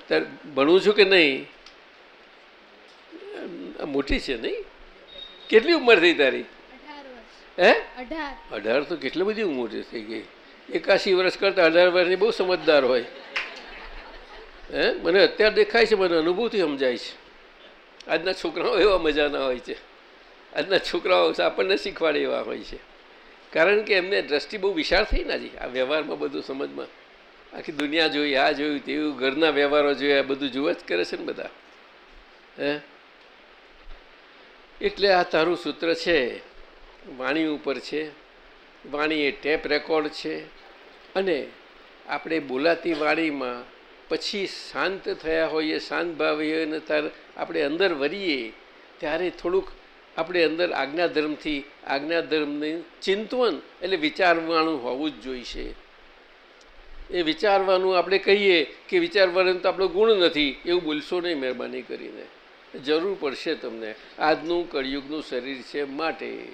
ભણું છું કે નહીં? મોટી છે નહીં? કેટલી ઉંમર થઈ તારી? હે? અઢાર. અઢાર તો કેટલી બધી ઉંમર થઈ ગઈ. એકાશી વર્ષ કરતાં અઢાર વર્ષની બહુ સમજદાર હોય. હે? મને અત્યારે દેખાય છે, મને અનુભવથી સમજાય છે. આજના છોકરાઓ એવા મજાના હોય છે. આજના છોકરાઓ આપણને શીખવાડે એવા હોય છે. કારણ કે એમને દ્રષ્ટિ બહુ વિશાળ થઈ ને આ વ્યવહારમાં બધું સમજમાં. આખી દુનિયા જોઈ, આ જોયું, તેવું, ઘરના વ્યવહારો જોયા બધું જોવા જ કરે છે ને બધા. હે? એટલે આ તારું સૂત્ર છે, વાણી ઉપર છે. વાણી એ ટેપ રેકોર્ડ છે. અને આપણે બોલાતી વાણીમાં પછી શાંત થયા હોઈએ, શાંત ભાવીએ હોઈએ અને ત્યારે આપણે અંદર વરીએ, ત્યારે થોડુંક આપણે અંદર આજ્ઞાધર્મથી, આજ્ઞાધર્મની ચિંતવન એટલે વિચારવાનું હોવું જ જોઈશે. એ વિચારવાનું આપણે કહીએ કે વિચારવાનું તો આપણો ગુણ નથી, એવું બોલશો નહીં મહેરબાની કરીને. જરૂર પડશે તમને. આજનું કળિયુગનું શરીર છે માટે.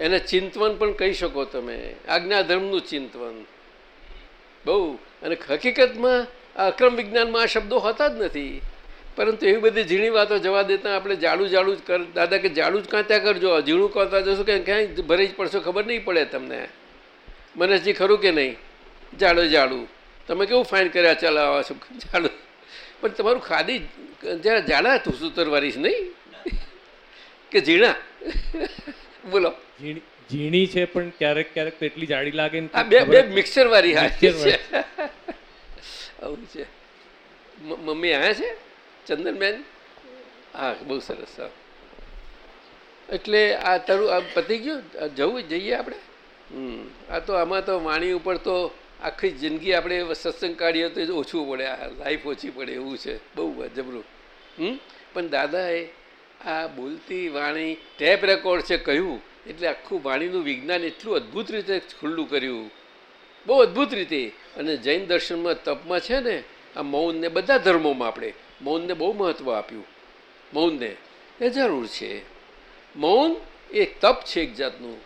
એને ચિંતવન પણ કહી શકો તમે. આજ્ઞાધર્મનું ચિંતવન. બહુ. અને હકીકતમાં આ અક્રમ વિજ્ઞાનમાં આ શબ્દો હોતા જ નથી. પરંતુ એવી બધી ઝીણી વાતો જવા દેતા આપણે જાડું જાડું જ કર દાદા કે જાડું જ કાંત્યા કરજો, ઝીણું કરતા જશો કે ક્યાંય ભરી જ પડશો ખબર નહીં પડે તમને. મનસજી ખરું કે નહીં? જાડો જાડું. તમે કેવું ફાઇન કર્યા ચલાવવા છો જાડું. પણ તમારું ખાદી જરા જાડા તું સૂતરવારી નહીં? કે ઝીણા? બોલો. ઝીણી છે પણ ક્યારેક ક્યારેક તો એટલી જાડી લાગે ને બે બે મિક્સર વાળી હા છે. આવું છે. મમ્મી આયા છે? ચંદનબેન? હા બહુ સરસ એટલે આ તારું આમ પતી ગયું? જવું જઈએ આપણે? હમ આ તો આમાં તો વાણી ઉપર તો આખી જિંદગી આપણે સત્સંગ કાઢીએ તો ઓછું પડે આ લાઈફ ઓછી પડે એવું છે. બહુ જબરું હમ પણ દાદાએ આ બોલતી વાણી ટેપ રેકોર્ડ છે કહ્યું, એટલે આખું વાણીનું વિજ્ઞાન એટલું અદ્ભુત રીતે ખુલ્લું કર્યું. બહુ અદ્ભુત રીતે. અને જૈન દર્શનમાં તપમાં છે ને, આ મૌનને બધા ધર્મોમાં આપણે, મૌનને બહુ મહત્ત્વ આપ્યું. મૌનને એ જરૂર છે. મૌન એ તપ છે એક જાતનું.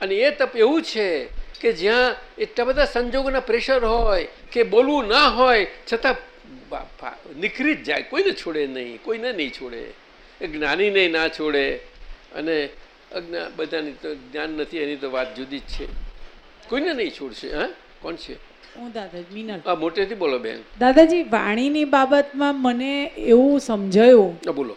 અને એ તપ એવું છે કે જ્યાં એટલા બધા સંજોગોના પ્રેશર હોય કે બોલવું ના હોય, છતાં નીકળી જ જાય. કોઈને છોડે નહીં, કોઈને નહીં છોડે. એ જ્ઞાનીને ના છોડે અને અજ્ઞા બધાની તો જ્ઞાન નથી એની તો વાત જુદી જ છે. કોઈને નહીં છોડશે હા? કોણ છે? હું દાદા મિનલ. આ મોટેથી બોલો બેન. દાદાજી વાણીની બાબતમાં મને એવું સમજાયું બોલો.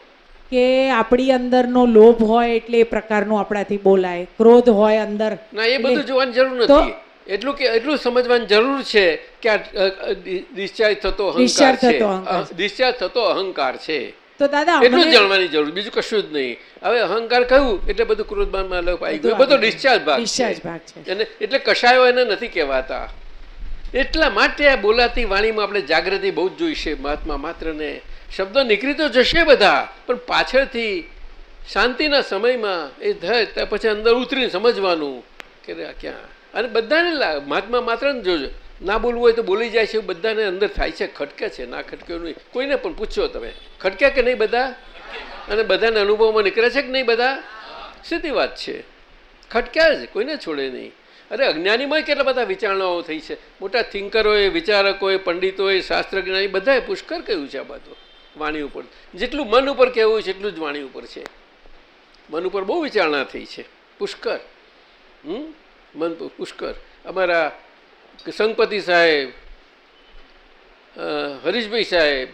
કે આપણી અંદરનો લોભ હોય એટલે એ પ્રકારનું આપણાથી બોલાય. ક્રોધ હોય અંદર. ના એ બધું જોવાની જરૂર નથી. એટલું કે એટલું સમજવાની જરૂર છે કે આ અ, અ, ડિ- discharge થતો discharge થતો અહંકાર છે. તો દાદા એટલું જ જાણવાની જરૂર બીજું કશું જ નહીં. હવે અહંકાર કહ્યું એટલે બધું ક્રોધમાનમાં લોપ આવી ગયું. બધો ડિસ્ચાર્જ ભાગ ડિસ્ચાર્જ ભાગ છે. અને એટલે કશાયો એને નથી કહેવાતા. એટલા માટે આ બોલાતી વાણીમાં આપણે જાગૃતિ બહુ જ જોઈશે મહાત્મા માત્રને. શબ્દો નીકળી તો જશે બધા પણ પાછળથી શાંતિના સમયમાં એ થાય પછી અંદર ઉતરીને સમજવાનું કે ક્યાં? અને બધાને મહાત્મા માત્ર ને જોજો. ના બોલવું હોય તો બોલી જાય છે બધાને અંદર થાય છે, ખટકે છે, ના ખટકે નહીં કોઈને પણ પૂછો તમે ખટક્યા કે નહીં બધા? અને બધાને અનુભવમાં નીકળે છે કે નહીં બધા? સીધી વાત છે. ખટક્યા જ, કોઈને છોડે નહીં. અરે અજ્ઞાનીમાં કેટલા બધા વિચારણાઓ થઈ છે. મોટા થિંકરોએ, વિચારકોએ, પંડિતોએ શાસ્ત્રજ્ઞાની બધાએ પુષ્કર કહ્યું છે આ બધું વાણી ઉપર. જેટલું મન ઉપર કહેવું છે, એટલું જ વાણી ઉપર છે. મન ઉપર બહુ વિચારણા થઈ છે. પુષ્કર. હમ? મન પુષ્કર. અમારા સંગપતિ સાહેબ હરીશભાઈ સાહેબ,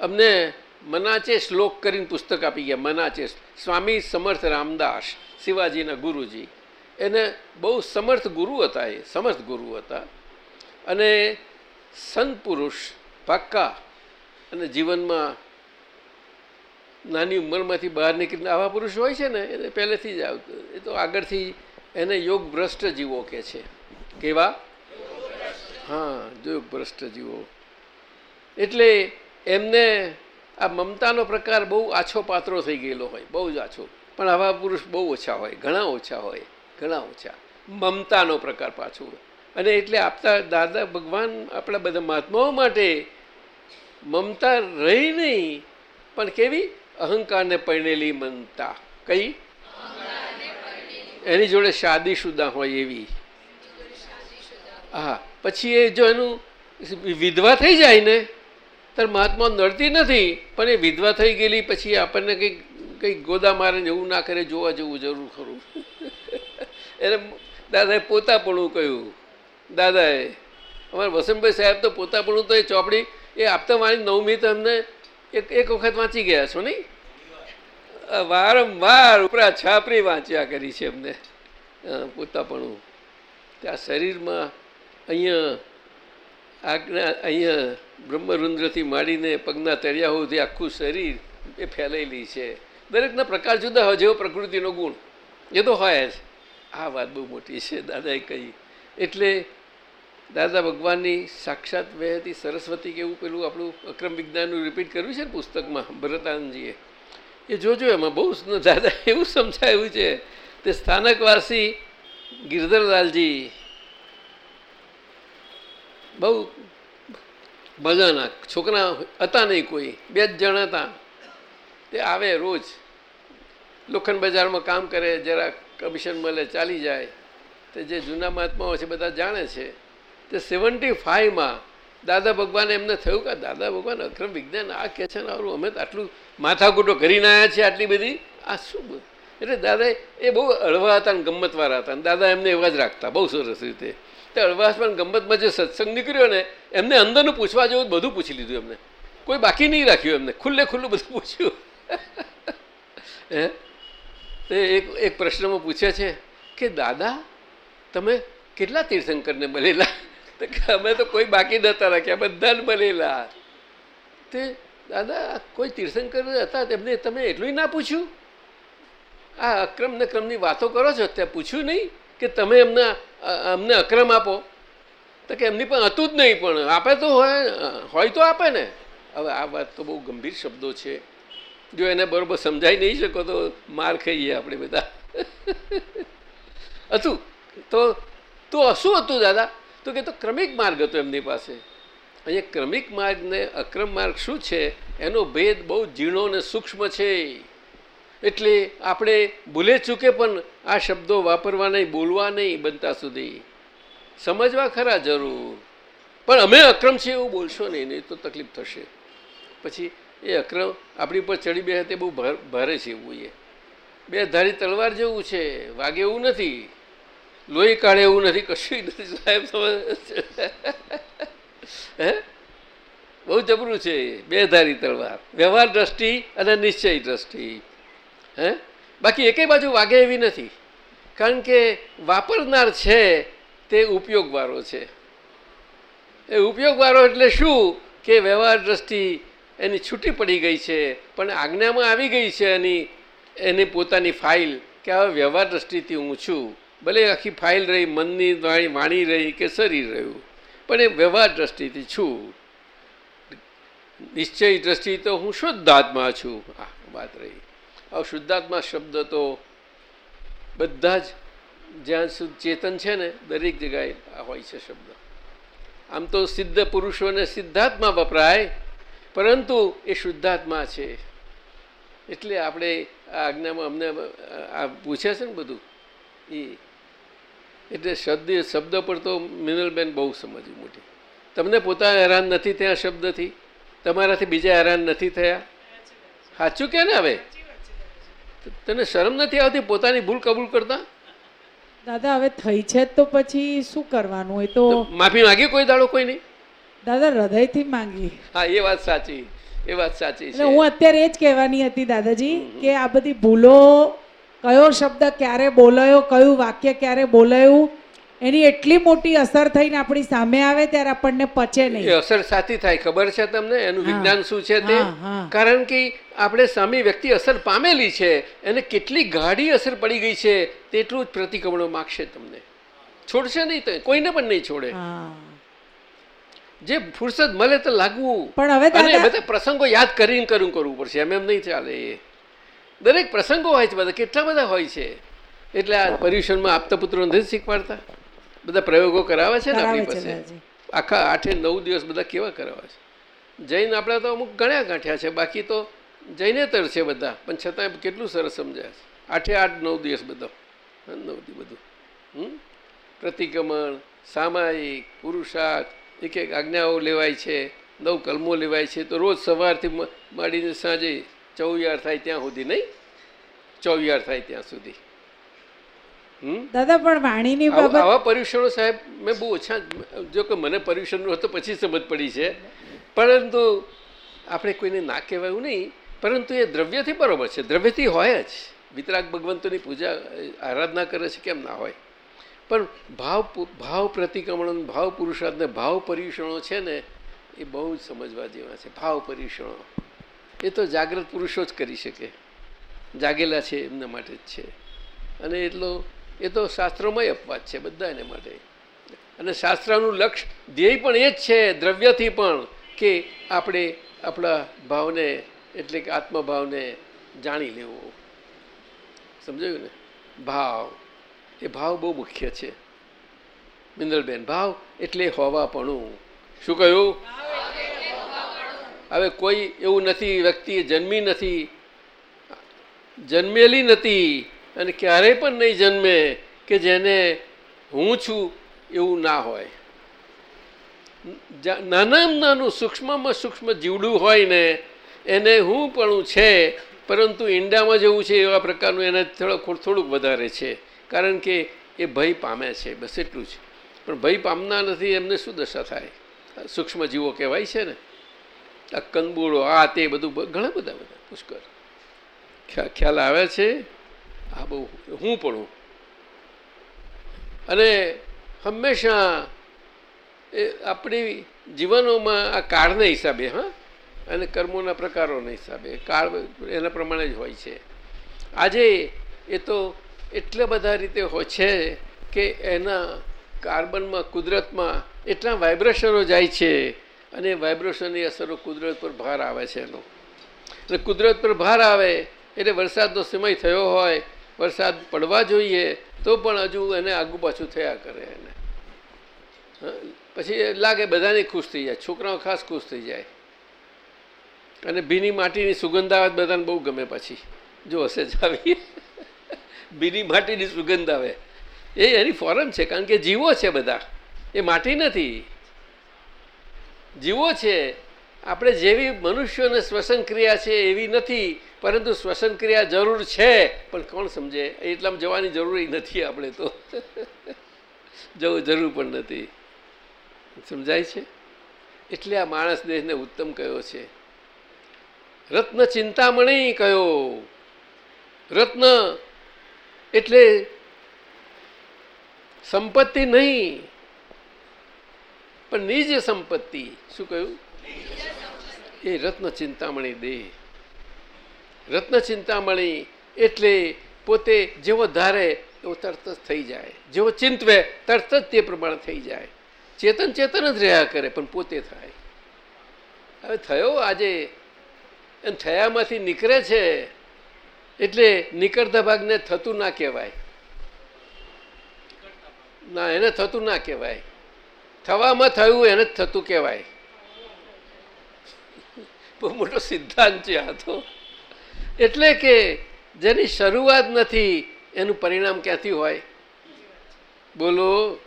અમને મનાચે શ્લોક કરીને પુસ્તક આપી ગયા, મનાચે. સ્વામી સમર્થ રામદાસ શિવાજીના ગુરુજી. એને બહુ સમર્થ ગુરુ હતા એ, સમર્થ ગુરુ હતા. અને સંત પુરુષ પાક્કા અને જીવનમાં નાની ઉંમરમાંથી બહાર નીકળીને આવા પુરુષ હોય છે ને, એને પહેલેથી જ આવતું એ તો આગળથી એને યોગ ભ્રષ્ટ જીવો કે છે. કેવા? હા યોગ ભ્રષ્ટ જીવો એટલે એમને આ મમતાનો પ્રકાર બહુ આછો પાત્રો થઈ ગયેલો હોય બહુ જ આછો. પણ આવા પુરુષ બહુ ઓછા હોય ઘણા ઓછા હોય ઘણા ઓછા. મમતાનો પ્રકાર પાછો અને એટલે આપતા દાદા ભગવાન આપણા બધા મહાત્માઓ માટે મમતા રહી નહીં પણ કેવી? અહંકારને પરણેલી મમતા. કઈ? એની જોડે શાદીશુદા હોય એવી. હા. પછી એ જો એનું વિધવા થઈ જાય ને, ત્યારે મહાત્મા નડતી નથી, પણ એ વિધવા થઈ ગયેલી પછી આપણને કંઈક કંઈક ગોદા મારે એવું ના કરે, જોવા જવું જરૂર ખરું. એને દાદાએ પોતાપણું કહ્યું. દાદાએ, અમારા વસંતભાઈ સાહેબ તો પોતાપણું તો એ ચોપડી, એ આપતા મારી નવમી તો અમને એક એક વખત વાંચી ગયા છો નહીં? વારંવાર ઉપરા છાપરી વાંચ્યા કરી છે અમને. પોતાપણું. ત્યાં શરીરમાં અહીંયા આજ્ઞા, અહીંયા બ્રહ્મરુદ્રથી માંડીને પગના તળિયા સુધી આખું શરીર એ ફેલાયેલી છે. દરેકના પ્રકાર જુદા હોય, જેવો પ્રકૃતિનો ગુણ. એ તો હોય જ. આ વાત બહુ મોટી છે, દાદાએ કહી. એટલે દાદા ભગવાનની સાક્ષાત વહેતી સરસ્વતી કેવું પેલું આપણું અક્રમ વિજ્ઞાનનું રિપીટ કર્યું છે ને પુસ્તકમાં ભરતાનંદજીએ એ જોજો એમાં બહુ દાદા એવું સમજાયું છે. તે સ્થાનકવાસી ગિરધરલાલજી બહુ મજાના. છોકરા હતા નહીં કોઈ. બે જ જણ હતા. તે આવે રોજ. લોખંડ બજારમાં કામ કરે, જરા કમિશન મળે, ચાલી જાય. તે જે જૂના મહાત્માઓ છે, બધા જાણે છે. તે સેવન્ટી ફાઈવમાં દાદા ભગવાન એમને થયું કે દાદા ભગવાન અક્રમ વિજ્ઞાન આ કહે છે ને આવું, અમે તો આટલું માથાકૂટો કરીને આવ્યા છીએ આટલી બધી? આ શું એટલે દાદા એ બહુ હળવા હતા ને ગમતવાળા હતા. દાદા એમને એવા જ રાખતા, બહુ સરસ રીતે. તે હળવાશ પણ ગમતમાં જે સત્સંગ નીકળ્યો ને, એમને અંદરનું પૂછવા જેવું બધું પૂછી લીધું એમને. કોઈ બાકી નહીં રાખ્યું એમને. ખુલ્લે ખુલ્લું બધું પૂછ્યું. હે? તે એક એક પ્રશ્નમાં પૂછે છે કે, દાદા, તમે કેટલા તીર્થંકરને મળેલા તો અમે તો કોઈ બાકી નહોતા રાખ્યા, બધાને બનેલા. તે, દાદા, કોઈ તીર્થંકર હતા? તેમને તમે એટલું ના પૂછ્યું? આ અક્રમ ને ક્રમની વાતો કરો છો, ત્યાં પૂછ્યું નહીં કે તમે એમને અમને અક્રમ આપો. તો કે એમની પણ હતું જ નહીં પણ આપે તો હોય હોય તો આપે ને. હવે આ વાત તો બહુ ગંભીર શબ્દો છે. જો એને બરોબર સમજાઈ નહીં શકો તો માર ખાઈએ આપણે બધા. હતું. તો તો શું હતું દાદા? તો કે તો ક્રમિક માર્ગ હતો એમની પાસે. અહીંયા ક્રમિક માર્ગ ને અક્રમ માર્ગ શું છે? એનો ભેદ બહુ ઝીણો અને સૂક્ષ્મ છે. એટલે આપણે ભૂલે ચૂકે પણ આ શબ્દો વાપરવા નહીં, બોલવા નહીં બનતા સુધી. સમજવા ખરા જરૂર. પણ અમે અક્રમ છીએ એવું બોલશો નહીં નહીં તો તકલીફ થશે. પછી એ અક્રમ આપણી ઉપર ચડી બે તે બહુ ભાર- છે એવું એ બે ધારી તલવાર જેવું છે, વાગે એવું નથી. લોહી કાઢે એવું નથી, કશું નથી, સાહેબ હે? બહુ જબરું છે, બે ધારી તલવાર. વ્યવહાર દ્રષ્ટિ અને નિશ્ચય દ્રષ્ટિ. હે? બાકી એકેય બાજુ વાગે એવી નથી. કારણ કે વાપરનાર છે તે ઉપયોગવાળો છે. એ ઉપયોગવાળો એટલે શું? કે વ્યવહાર દ્રષ્ટિ એની છૂટી પડી ગઈ છે, પણ આજ્ઞામાં આવી ગઈ છે એની એની પોતાની ફાઇલ કે હવે વ્યવહાર દ્રષ્ટિથી હું છું. ભલે આખી ફાઇલ રહી, મનની વાણી રહી કે શરીર રહ્યું, પણ એ વ્યવહાર દ્રષ્ટિથી છું. નિશ્ચય દ્રષ્ટિ તો હું શુદ્ધાત્મા છું. આ વાત રહી. હવે શુદ્ધાત્મા શબ્દ તો બધા જ જ્યાં સુધી ચેતન છે ને દરેક જગાએ આ હોય છે શબ્દ. આમ તો સિદ્ધ પુરુષોને સિદ્ધાત્મા વપરાય પરંતુ એ શુદ્ધાત્મા છે. એટલે આપણે આ આજ્ઞામાં અમને આ પૂછે છે ને બધું એ એટલે શબ્દ શબ્દ પર તો મિનલબેન બહુ સમજવું મોટી. તમને પોતા હેરાન નથી થયા શબ્દથી? તમારાથી બીજા હેરાન નથી થયા? સાચું કે ને હવે? તને શરમ નથી આવતી પોતાની ભૂલ કબૂલ કરતા? દાદા હવે થઈ છે તો પછી શું કરવાનું? એ તો તો માફી માંગી કોઈ દાડો કોઈ નહીં દાદા હૃદયથી માંગી. હા એ વાત સાચી એ વાત સાચી છે. હું અત્યારે એ જ કહેવાની હતી દાદાજી કે આ બધી ભૂલો કયો શબ્દ ક્યારે બોલાયો કયું વાક્ય ક્યારે બોલાયું એની એટલી મોટી અસર થઈને આપણી સામે આવે ત્યારે આપણને પચે એ અસર સાથી થાય ખબર છે તમને? એનું વિજ્ઞાન શું છે તે. કારણ કે આપણે સામી વ્યક્તિ અસર પામેલી છે એને કેટલી ગાઢી અસર પડી ગઈ છે તેટલું જ પ્રતિક્રમણો માગશે તમને. છોડશે નહીં તો કોઈને પણ નહીં છોડે. જે ફુરસદ મળે તો લાગવું. પણ હવે અને બધા પ્રસંગો યાદ કરીને કરવું કરવું પડશે એમ એમ નહીં ચાલે એ. દરેક પ્રસંગો હોય છે બધા કેટલા બધા હોય છે? એટલે આ પર્યુષણમાં આપતા પુત્રો નથી શીખવાડતા? બધા પ્રયોગો કરાવે છે ને આપણી પાસે? આખા આઠે નવ દિવસ બધા કેવા કરાવે છે? જૈન આપણા તો અમુક ગણ્યા ગાંઠ્યા છે બાકી તો જૈનેતર છે બધા. પણ છતાં કેટલું સરસ સમજાય છે. આઠે આઠ નવ દિવસ બધો. નવ દિવસ બધું? પ્રતિક્રમણ સામાયિક પુરુષાર્થ એક એક આજ્ઞાઓ લેવાય છે નવ કલમો લેવાય છે. તો રોજ સવારથી માંડીને સાંજે ચૌયાર થાય ત્યાં સુધી નહીં? ચોવિયાર થાય ત્યાં સુધી. દાદા પણ વાણીની બાબત આવા પર્યુષણો સાહેબ મેં બહુ ઓછા જો કે મને પર્યુષણનું હતું પછી સમજ પડી છે. પરંતુ આપણે કોઈને ના કહેવાયું નહીં પરંતુ એ દ્રવ્યથી બરાબર છે. દ્રવ્યથી હોય જ. વિતરાગ ભગવંતોની પૂજા આરાધના કરે છે કેમ ના હોય? પણ ભાવ ભાવ પ્રતિક્રમણ ભાવ પુરુષાર્થને ભાવ પર્યુષણો છે ને એ બહુ જ સમજવા જેવા છે. ભાવ પર્યુષણો એ તો જાગૃત પુરુષો જ કરી શકે. જાગેલા છે એમના માટે જ છે. અને એટલો એ તો શાસ્ત્રોમાં અપવાદ છે બધા એને માટે. અને શાસ્ત્રનું લક્ષ્ય ધ્યેય પણ એ જ છે, દ્રવ્યથી પણ, કે આપણે આપણા ભાવને, એટલે કે આત્મભાવને જાણી લેવો. સમજાયું ને? ભાવ, એ ભાવ બહુ મુખ્ય છે. મિનલબેન ભાવ એટલે હોવાપણું. શું કહ્યું? હવે કોઈ એવું નથી વ્યક્તિ જન્મી નથી, જન્મેલી નથી અને ક્યારેય પણ નહીં જન્મે કે જેને હું છું એવું ના હોય. નાનામાં નાનું સૂક્ષ્મમાં સૂક્ષ્મ જીવડું હોય ને, એને હું પણ છે, પરંતુ ઈંડામાં જેવું છે, એવા પ્રકારનું એને થોડુંક થોડુંક વધારે છે. કારણ કે એ ભય પામે છે, બસ એટલું જ. પણ ભય પામના નથી, એમને શું દશા થાય? સૂક્ષ્મ જીવો કહેવાય છે ને? આ કંદબૂળો, આ તે બધું ઘણા બધા બધા પુષ્કળ. ખ્યાલ આવે છે? આ બહુ. હું પણ અને હંમેશા એ આપણી જીવનોમાં આ કાળના હિસાબે, હા, અને કર્મોના પ્રકારોના હિસાબે. કાળ એના પ્રમાણે જ હોય છે. આજે એ તો એટલા બધા રીતે હોય છે કે એના કાર્બનમાં, કુદરતમાં એટલા વાઇબ્રેશનો જાય છે અને વાઇબ્રેશનની અસરો કુદરત પર ભાર આવે છે એનો. અને કુદરત પર ભાર આવે એટલે વરસાદનો સમય થયો હોય વરસાદ પડવા જોઈએ, તો પણ હજુ એને આગુ પાછું થયા કરે એને. પછી લાગે બધાને ખુશ થઈ જાય, છોકરાઓ ખાસ ખુશ થઈ જાય. અને ભીની માટીની સુગંધ આવે બધાને બહુ ગમે પછી. જો હશે જ આવી. ભીની માટીની સુગંધ આવે એ એની ફોરમ છે, કારણ કે જીવો છે બધા. એ માટી નથી. જીવો છે. આપણે જેવી મનુષ્યોને શ્વસન ક્રિયા છે એવી નથી, પરંતુ શ્વસન ક્રિયા જરૂર છે. પણ કોણ સમજે? એટલામાં જવાની જરૂર નથી આપણે તો. જવું જરૂર પણ નથી. સમજાય છે? એટલે આ માણસ દેહને ઉત્તમ કયો છે? રત્ન ચિંતામણી કયો? રત્ન એટલે સંપત્તિ નહીં, પણ નિજ સંપત્તિ. શું કહ્યું? એ રત્ન ચિંતામણી દેહ રત્ન ચિંતામણી એટલે પોતે જેવો ધારે એવો તરત જ થઈ જાય. જેવો ચિંતવે તરત જ તે પ્રમાણે થઈ જાય. ચેતન ચેતન જ રહ્યા કરે પણ પોતે થાય. હવે થયો આજે એમ થયામાંથી નીકળે છે એટલે નીકળતા ભાગને થતું ના કહેવાય. ના, એને થતું ના કહેવાય. થવામાં થયું એને જ થતું કહેવાય. બહુ મોટો સિદ્ધાંત છે આ તો એટલે કે જેની શરૂઆત નથી, એનું પરિણામ ક્યાંથી હોય? બોલો.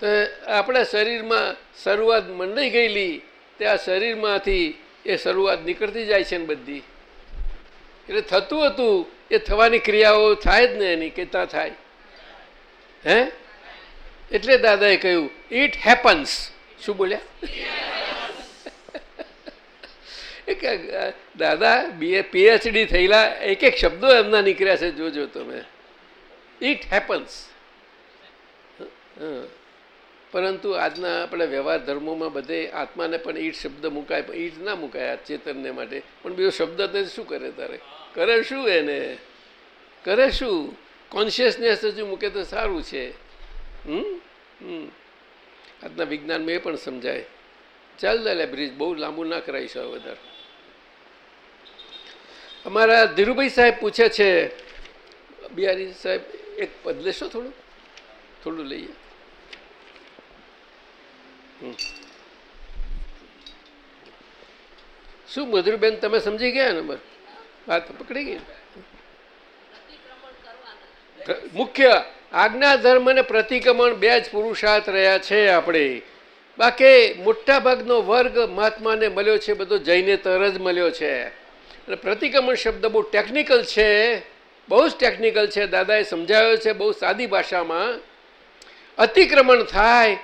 તો આપણા શરીરમાં શરૂઆત મંડાઈ ગયેલી, તે આ શરીરમાંથી એ શરૂઆત નીકળતી જાય છે ને બધી. એટલે થતું હતું, એ થવાની ક્રિયાઓ થાય જ ને એની, કે ત્યાં થાય. હે? એટલે દાદાએ કહ્યું ઇટ હેપન્સ શું બોલ્યા? એ કે અ, દાદા બીએ પીએચડી થયેલા એક એક શબ્દો એમના નીકળ્યા છે જોજો તમે. ઇટ હેપન્સ પરંતુ આજના આપણે વ્યવહાર ધર્મોમાં બધે આત્માને પણ ઈટ શબ્દ મુકાય ઈટ ના મુકાય ચેતનને માટે. પણ બીજો શબ્દ તે શું કરે તારે? કરે શું એને? કરે શું? કોન્શિયસનેસ હજુ મૂકે તો સારું છે. હમ? હમ. આજના વિજ્ઞાનમાં એ પણ સમજાય. ચાલ દાલે બ્રિજ બહુ લાંબુ ના કરાવીશ હવે વધારે. અમારા ધીરુભાઈ સાહેબ પૂછે છે, બિહારી સાહેબ, એક પદ લેશો થોડું? થોડું લઈએ. શું મધુરબેન, તમે સમજી ગયા નંબર વાત પકડી ગઈ મુખ્ય, આજ્ઞા, ધર્મ અને પ્રતિક્રમણ બે જ પુરુષાર્થ રહ્યા છે આપણે. બાકી મોટાભાગનો વર્ગ મહાત્માને મળ્યો છે, બધો જઈને તર જ મળ્યો છે. અને પ્રતિક્રમણ શબ્દ બહુ ટેકનિકલ છે, બહુ જ ટેકનિકલ છે, દાદાએ સમજાવ્યો છે, બહુ સાદી ભાષામાં. અતિક્રમણ થાય,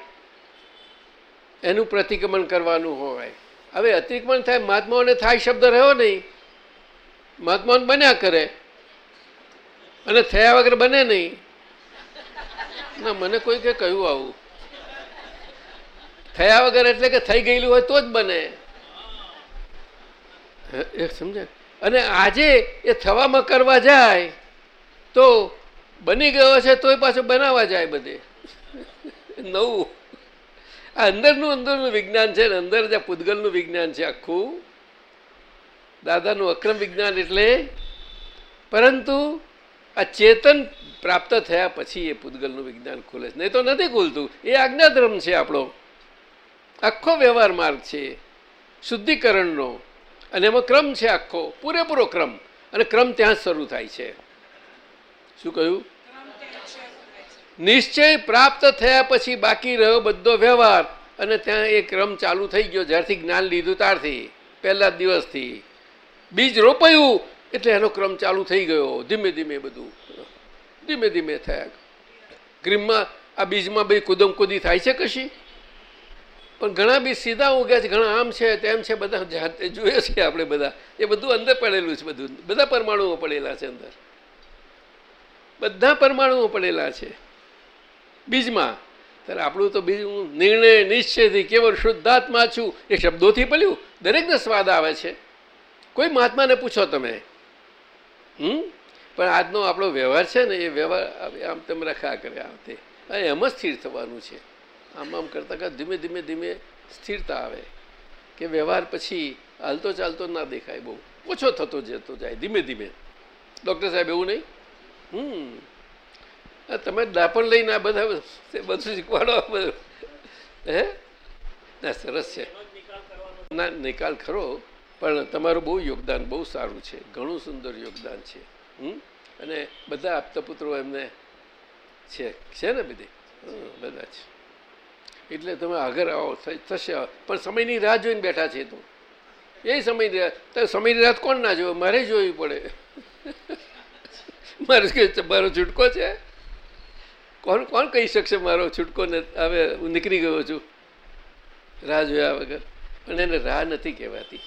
એનું પ્રતિક્રમણ કરવાનું હોય. હવે અતિક્રમણ થાય, મહાત્માઓને થાય શબ્દ રહ્યો નહીં. મહાત્માઓને બન્યા કરે. અને થયા વગર બને નહીં. ના, મને કોઈ કે કહ્યું આવું. થયા વગર એટલે કે થઈ ગયેલું હોય તો જ બને. એ સમજાય અને આજે એ થવામાં કરવા જાય, તો બની ગયો છે તોય પાછો બનાવવા જાય બધે. નવું. આ અંદરનું અંદરનું વિજ્ઞાન છે અંદર જે પૂતગલનું વિજ્ઞાન છે આખું, દાદાનું અક્રમ વિજ્ઞાન એટલે, પરંતુ આ ચેતન પ્રાપ્ત થયા પછી એ પૂતગલનું વિજ્ઞાન ખુલે છે. નહીં તો નથી ખુલતું. એ આજ્ઞાધર્મ છે આપણો. આખો વ્યવહાર માર્ગ છે. શુદ્ધિકરણનો. અને એમાં ક્રમ છે આખો, પૂરેપૂરો ક્રમ. અને ક્રમ ત્યાં જ શરૂ થાય છે. શું કહ્યું? નિશ્ચય પ્રાપ્ત થયા પછી બાકી રહ્યો બધો વ્યવહાર. અને ત્યાં એ ક્રમ ચાલુ થઈ ગયો, જ્યારથી જ્ઞાન લીધું ત્યારથી, પહેલા દિવસથી. બીજ રોપાયું, એટલે એનો ક્રમ ચાલુ થઈ ગયો, ધીમે ધીમે બધું. ધીમે ધીમે થયા. ગ્રીમમાં આ બીજમાં બધી કુદમ કુદી થાય છે કશી? પણ ઘણા બી સીધા ઉગ્યા છે, ઘણા આમ છે, તેમ છે, બધા જાતે જોઈએ છે આપણે બધા. એ બધું અંદર પડેલું છે બધું. બધા પરમાણુઓ પડેલા છે અંદર. બધા પરમાણુઓ પડેલા છે. બીજમાં, ત્યારે આપણું તો બીજું નિર્ણય નિશ્ચયથી કેવળ શુદ્ધાત્મા છું, એ શબ્દોથી પડ્યું. દરેકને સ્વાદ આવે છે. કોઈ મહાત્માને પૂછો તમે. હમ? પણ આજનો આપણો વ્યવહાર છે ને, એ વ્યવહાર, આમ તેમ રખા કરે આ એમ જ સ્થિર થવાનું છે. આમ આમ કરતાં કરતાં ધીમે ધીમે ધીમે સ્થિરતા આવે કે વ્યવહાર પછી હાલતો ચાલતો ના દેખાય બહુ. ઓછો થતો જતો જાય ધીમે ધીમે. ડૉક્ટર સાહેબ એવું નહીં? હમ. તમે દાપણ લઈને આ બધા બધું શીખવાડો બધું. હે? ના, સરસ છે. ના, નિકાલ ખરો, પણ તમારું બહુ યોગદાન, બહુ સારું છે. ઘણું સુંદર યોગદાન છે. હમ? અને બધા આપતા પુત્રો એમને છે. છે ને બધી? બધા છે એટલે તમે આગળ આવો થશે. પણ સમયની રાહ જોઈને બેઠા છે તો. એ સમયની રાહ, તો સમયની રાત કોણ ના જોવે? મારે જોવી પડે. મારે મારો છૂટકો છે? કોણ કોણ કહી શકશે મારો છૂટકો હવે હું નીકળી ગયો છું? રાહ જોયા વગર. પણ એને રાહ નથી કહેવાતી.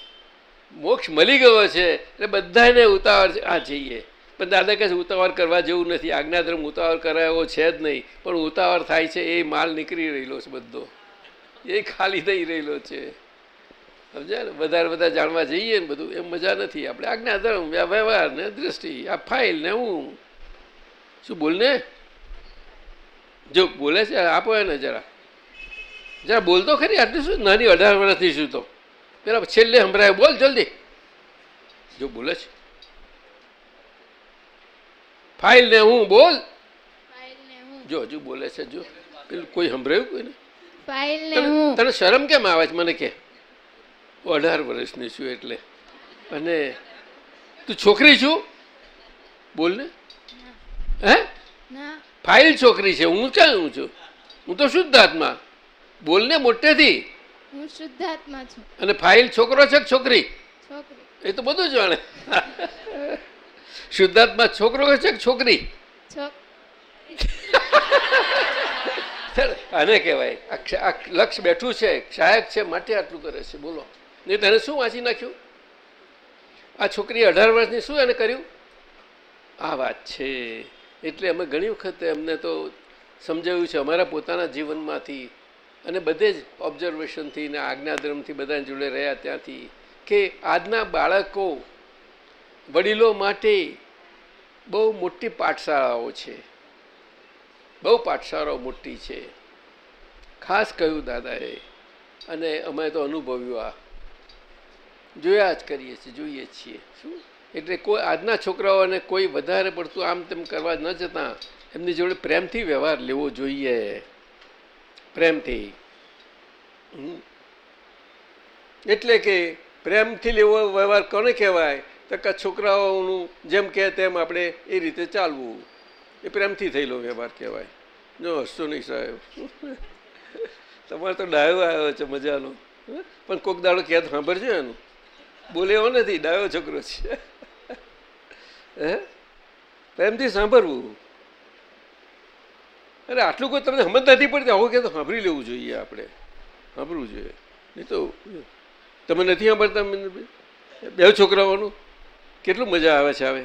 મોક્ષ મળી ગયો છે. એટલે બધાને ઉતાવળ છે. આ જઈએ. પણ દાદા કહે છે, ઉતાવળ કરવા જેવું નથી. આજ્ઞાધર્મ ઉતાવળ કરાયો છે જ નહીં. પણ ઉતાવળ થાય છે, એ માલ નીકળી રહેલો છે બધો. એ ખાલી થઈ રહેલો છે. સમજાય ને? વધારે બધા જાણવા જઈએ ને બધું, એમ મજા નથી. આપણે આજ્ઞાધર્મ, વ્ય- વ્યવહાર ને દ્રષ્ટિ, આ ફાઇલ ને હું. શું બોલ ને? જો બોલે છે, આપો એને જરા. જરા બોલતો ખરી, આટલું શું? નાની અઢાર વર્ષથી શું તો? પેલા છેલ્લે સંભળાય. બોલ, જલ્દી. જો બોલે છે. ફાઇલ ને હું બોલ? જો હજુ બોલે છે જો. પેલું કોઈ સંભળાયું કોઈને? તને શરમ કેમ આવે છે મને કે? અઢાર વર્ષની છું એટલે. અને તું છોકરી છું? બોલ ને. હે? ફાઇલ છોકરી છે હું ક્યાં હું છું? હું તો શુદ્ધ આત્મા. બોલ ને મોટેથી. હું શુદ્ધાત્મા છું. અને ફાઇલ છોકરો છે કે છોકરી. એ તો બધું જાણે. શુદ્ધાત્મા છોકરો છે કે છોકરી? છોક આને કહેવાય. લક્ષ બેઠું છે સહાયક છે માટે આટલું કરે છે. બોલો. નહીં તને શું વાંચી નાખ્યું? આ છોકરી અઢાર વર્ષની શું એને કર્યું? આ વાત છે. એટલે અમે ઘણી વખત અમને તો સમજાવ્યું છે અમારા પોતાના જીવનમાંથી અને બધે જ ઓબ્ઝર્વેશનથી ને આજ્ઞાધર્મથી બધાને જોડે રહ્યા ત્યાંથી કે આજના બાળકો વડીલો માટે બહુ મોટી પાઠશાળાઓ છે. બહુ પાઠશાળાઓ મોટી છે. ખાસ કહ્યું દાદાએ, અને અમે તો અનુભવ્યું આ. જોયા જ કરીએ છીએ, જોઈએ છીએ. શું? એટલે કોઈ આજના છોકરાઓને કોઈ વધારે પડતું આમ તેમ કરવા ન જતાં એમની જોડે પ્રેમથી વ્યવહાર લેવો જોઈએ. પ્રેમથી. એટલે કે પ્રેમથી લેવો, વ્યવહાર કોને કહેવાય? તો કે છોકરાઓનું જેમ કહે તેમ આપણે એ રીતે ચાલવું. એ પ્રેમથી થયેલો વ્યવહાર કહેવાય. જો હસતો નહીં સાહેબ. તમારે તો ડાયો આવ્યો છે મજાનો? પણ કોક દાડો ક્યાં સાંભળજો એનું. બોલે એવો નથી, ડાયો છોકરો છે. હે? પ્રેમથી સાંભળવું. અરે આટલું કોઈ તમને સમજ નથી પડતી, આવું કે તો સાંભળી લેવું જોઈએ આપણે. સાંભળવું જોઈએ. નહીં તો, તમે નથી સાંભળતા? બે છોકરાઓનું? કેટલું મજા આવે છે હવે?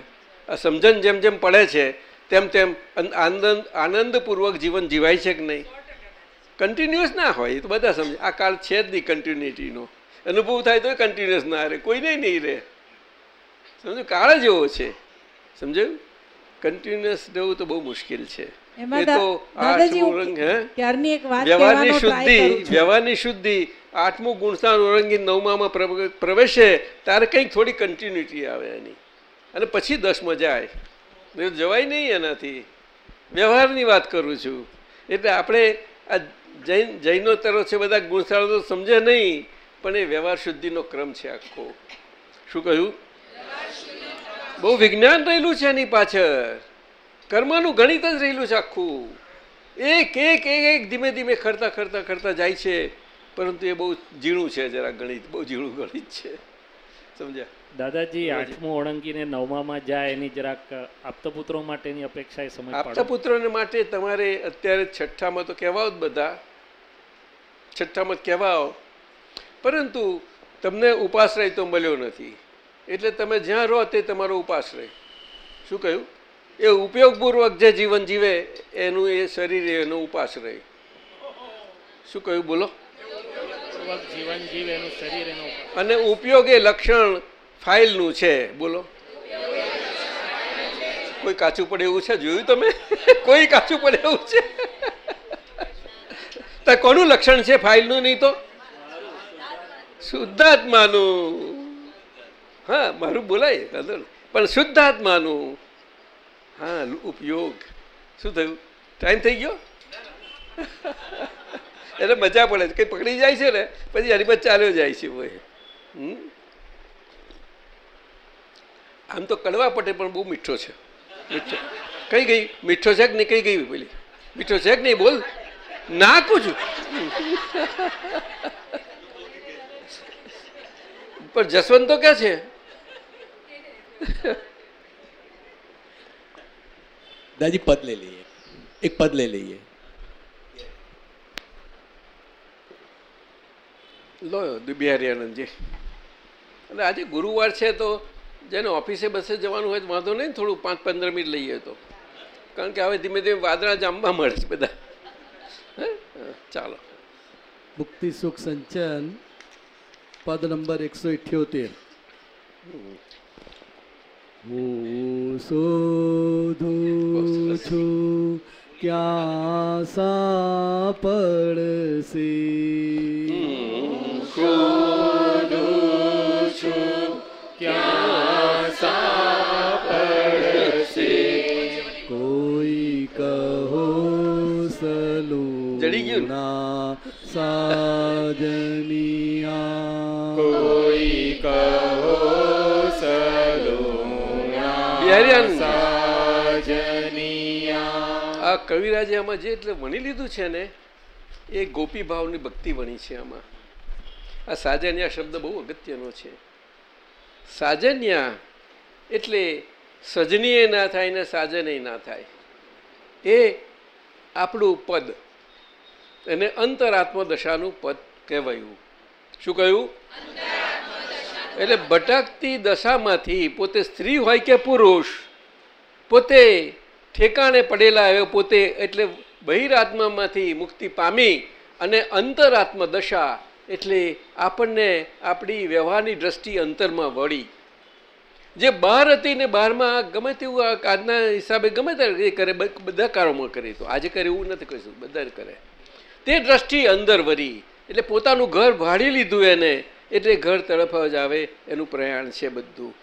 આ સમજણ જેમ જેમ પડે છે તેમ તેમ આનંદ આનંદપૂર્વક જીવન જીવાય છે કે નહીં? કન્ટિન્યુઅસ ના હોય એ તો બધા સમજે. આ કાળ છે જ નહીં કન્ટિન્યુટીનો અનુભવ થાય તો કન્ટિન્યુઅસ ના રહે કોઈને નહીં રહે. સમજો કાળ જ એવો છે. સમજાયું? કન્ટિન્યુઅસ રહેવું તો બહુ મુશ્કેલ છે. એ તો આ આઠમું રંગ હે? વ્યવહારની શુદ્ધિ વ્યવહારની શુદ્ધિ આઠમું ગુણસાન ઓરંગી નવમામાં પ્ર- પ્રવેશે ત્યારે કંઈક થોડી કન્ટિન્યુટી આવે એની. અને પછી દસમાં જાય. જવાય નહીં એનાથી. વ્યવહારની વાત કરું છું. એટલે આપણે આ જૈન જૈનો તરફ છે બધા ગુણસાળો તો સમજે નહીં, પણ એ વ્યવહાર શુદ્ધિનો ક્રમ છે આખો. શું કહ્યું? બહુ વિજ્ઞાન રહેલું છે એની પાછળ. કર્મનું ગણિત જ રહેલું છે આખું. એક એક એક ધીમે ધીમે ખરતા ખરતા ખરતા જાય છે. પરંતુ એ બહુ ઝીણું છે જરા ગણિત બહુ ઝીણું ગણિત છે. સમજ્યા? દાદાજી આઠમું ઓળંગીને નવમામાં જાય એની જરાક આપતપુત્રો માટેની અપેક્ષા એ સમજ આપતા પાડો માટે તમારે અત્યારે છઠ્ઠામાં તો કહેવાઓ જ બધા. છઠ્ઠામાં કહેવાઓ. પરંતુ તમને ઉપાશ્રય તો મળ્યો નથી. એટલે તમે જ્યાં રહો તે તમારો ઉપાશ્રય. શું કહ્યું? એ ઉપયોગપૂર્વક જે જીવન જીવે એનું એ શરીર એનો ઉપાશ્રય. શું કહ્યું? બોલો. પૂર્વક જીવન જીવે, એનું શરીર, એનું અને ઉપયોગ એ લક્ષણ ફાઇલનું છે. બોલો. કોઈ કાચું પડે એવું છે? જોયું તમે? કોઈ કાચું પડે એવું છે? તો કોનું લક્ષણ છે ફાઇલનું નહીં તો? શુદ્ધાત્માનું. હા, મારું બોલાય નહીં. પણ શુદ્ધાત્માનું. હા, ઉપયોગ. શું થયું? ટાઈમ થઈ ગયો? એટલે મજા પડે છે. કંઈ પકડી જાય છે ને, પછી એની ચાલ્યો જાય છે હમ? આમ તો કડવા પટે પણ બહુ મીઠો છે. મીઠો. કઈ ગઈ? મીઠો છે કે નહીં? કઈ ગઈ પેલી મીઠો છે કે નહીં? બોલ. નાખું છું. પણ જસવંત તો ક્યાં છે? દાદી, પદ લઈ લઈએ. એક પદ લઈ લઈએ. લો આનંદજી અને આજે ગુરુવાર છે તો જેને ઓફિસે બસે જવાનું હોય તો વાંધો નહીં થોડું પાંચ પંદર મિનિટ લઈએ તો. કારણ કે હવે ધીમે ધીમે વાદળા જામવા મળે છે બધા. હે? ચાલો. મુક્તિ સુખ સંચન પદ નંબર એકસો ઇઠ્યોતેર. હું શોધું છું ક્યાં સા પડશે? કોઈ કહો જડી ગયું ને? સાજનિયા બિહારી આનંદ આ કવિરાજે આમાં જે એટલે વણી લીધું છે ને એ ગોપી ભાવની ભક્તિ વણી છે આમાં આ સાજન્યા શબ્દ બહુ અગત્યનો છે. સાજન્યા એટલે સજનીય ના થાય ને સાજને ના થાય. એ આપણું પદ એને અંતરાત્મ દશાનું પદ કહેવાયું. શું કહ્યું? એટલે ભટકતી દશામાંથી પોતે સ્ત્રી હોય કે પુરુષ પોતે ઠેકાણે પડેલા આવ્યો પોતે એટલે બહિરાત્મામાંથી મુક્તિ પામી અને અંતરાત્મ દશા એટલે આપણને આપણી વ્યવહારની દ્રષ્ટિ અંતરમાં વળી. જે બહાર હતી ને બહારમાં ગમે તેવું આજના હિસાબે ગમે તે એ કરે બધા કારોમાં કરે તો. આજે કરે એવું નથી કહીશું બધા કરે. તે દ્રષ્ટિ અંદર વળી. એટલે પોતાનું ઘર ભાડી લીધું એને, એટલે ઘર તરફ જ આવે એનું પ્રયાણ છે બધું.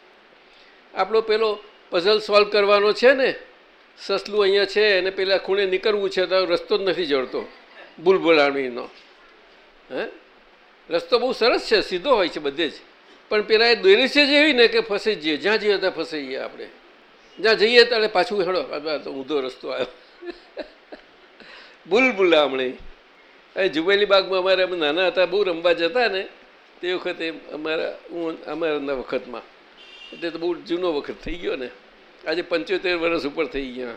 આપણો પેલો પઝલ સોલ્વ કરવાનો છે ને, સસલું અહીંયા છે અને પેલા ખૂણે નીકળવું છે તો રસ્તો જ નથી જડતો બુલબુલાણીનો હે? રસ્તો બહુ સરસ છે, સીધો હોય છે બધે જ. પણ પેલા એ દોરી છે જ ને કે ફસાઈ જઈએ, જ્યાં જઈએ ત્યાં ફસાઈ જઈએ આપણે. જ્યાં જઈએ ત્યારે પાછું હેડો તો ઊંધો રસ્તો આવ્યો. બુલબુલા હમણાં અહીં જુબેલી બાગમાં અમારે અમે નાના હતા, બહુ રમવા જતા ને, તે વખતે અમારા, હું અમારા વખતમાં. એટલે તો બહુ જૂનો વખત થઈ ગયો ને. આજે પંચોતેર વર્ષ ઉપર થઈ ગયા.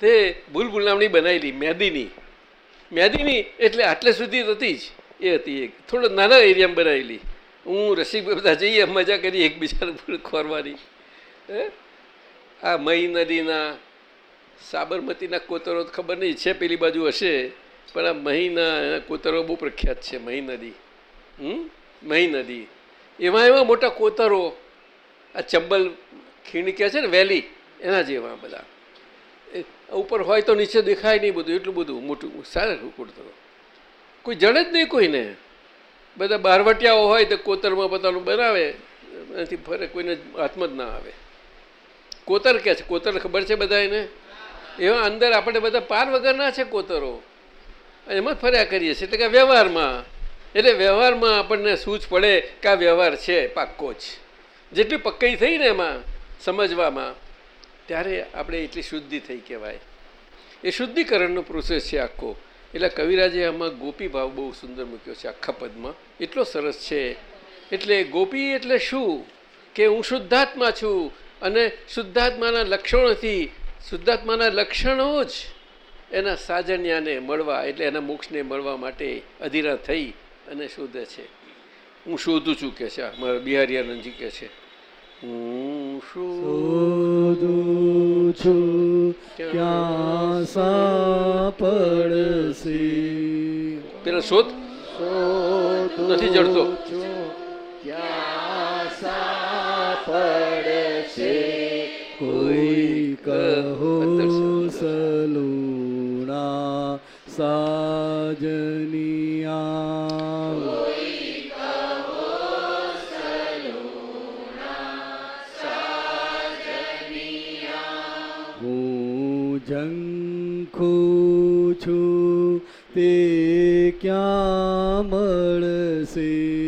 તે ભૂલ ભૂલામણી બનાવેલી મેદીની. મેદીની એટલે આટલે સુધી હતી જ. એ હતી એક. થોડો નાના એરિયામાં બનાવેલી હું રસિક બધા જઈએ, મજા કરી એકબીજાને ખોરવાની. હે? આ મહી નદીના, સાબરમતીના કોતરો ખબર નહીં, છે પેલી બાજુ હશે, પણ આ મહીના, એના કોતરો બહુ પ્રખ્યાત છે, મહી નદી. હમ? મહી નદી. એમાં એવા મોટા કોતરો, આ ચંબલ ખીણ કહે છે ને, વેલી, એના જેવા બધા. ઉપર હોય તો નીચે દેખાય નહીં બધું, એટલું બધું મોટું, સારું કુડતો કોઈ જણે જ નહીં કોઈને. બધા બહારવટિયાઓ હોય તો કોતરમાં પોતાનું બનાવે, એનાથી ફરે, કોઈને હાથમાં જ ના આવે. કોતર કે છે? કોતર ખબર છે બધા એને એવા અંદર આપણે બધા પાર વગરના છે કોતરો. એમાં ફર્યા કરીએ છીએ. એટલે કે વ્યવહારમાં. એટલે વ્યવહારમાં આપણને સૂચ પડે કે આ વ્યવહાર છે, પાક્કો જ. જેટલી પક્કી થઈ ને એમાં સમજવામાં, ત્યારે આપણે એટલી શુદ્ધિ થઈ કહેવાય. એ શુદ્ધિકરણનો પ્રોસેસ છે આખો. એટલે કવિરાજે આમાં ગોપી ભાવ બહુ સુંદર મૂક્યો છે આખા પદમાં. એટલો સરસ છે. એટલે ગોપી એટલે શું? કે હું શુદ્ધાત્મા છું અને શુદ્ધાત્માના લક્ષણોથી, શુદ્ધાત્માના લક્ષણો જ એના સાજન્યાને મળવા એટલે એના મોક્ષને મળવા માટે અધીરા થઈ અને શોધે છે. હું શોધું છું કે છે મારા બિહારીયાનંદજી કે છે. હું શોધું છું ક્યાં સાપડશે? પેલા શોધ નથી જડતો. ક્યાં સાપડશે? કોઈ કહો સલુણા સાજનિયા. છું તે ક્યાં મળશે?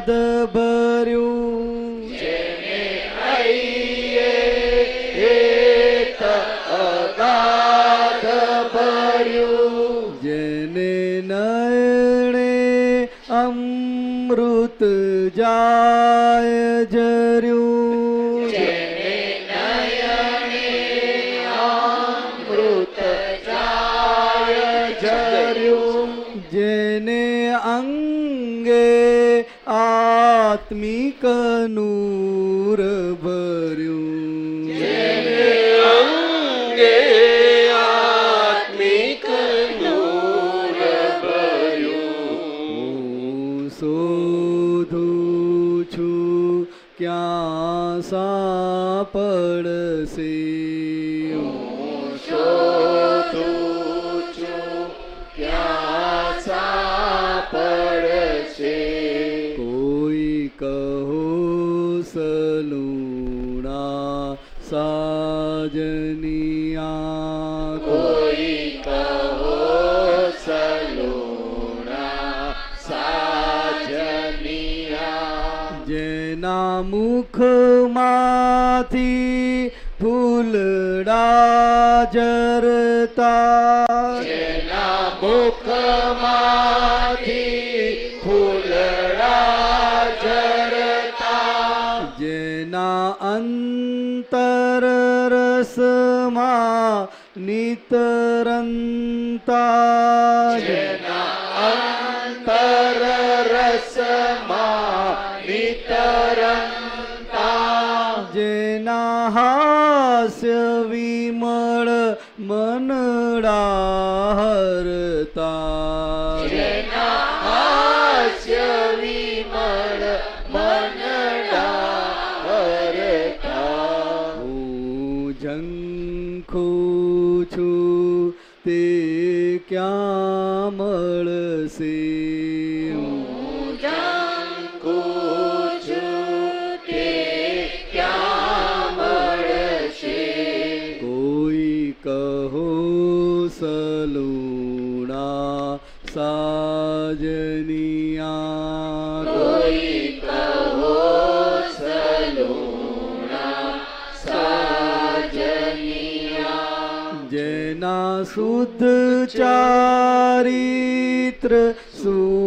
હૈયે ભર્યું. જેને નયણે અમૃત જાય જર્યું. મુખમાંથી ફૂલડા જરતા. જેના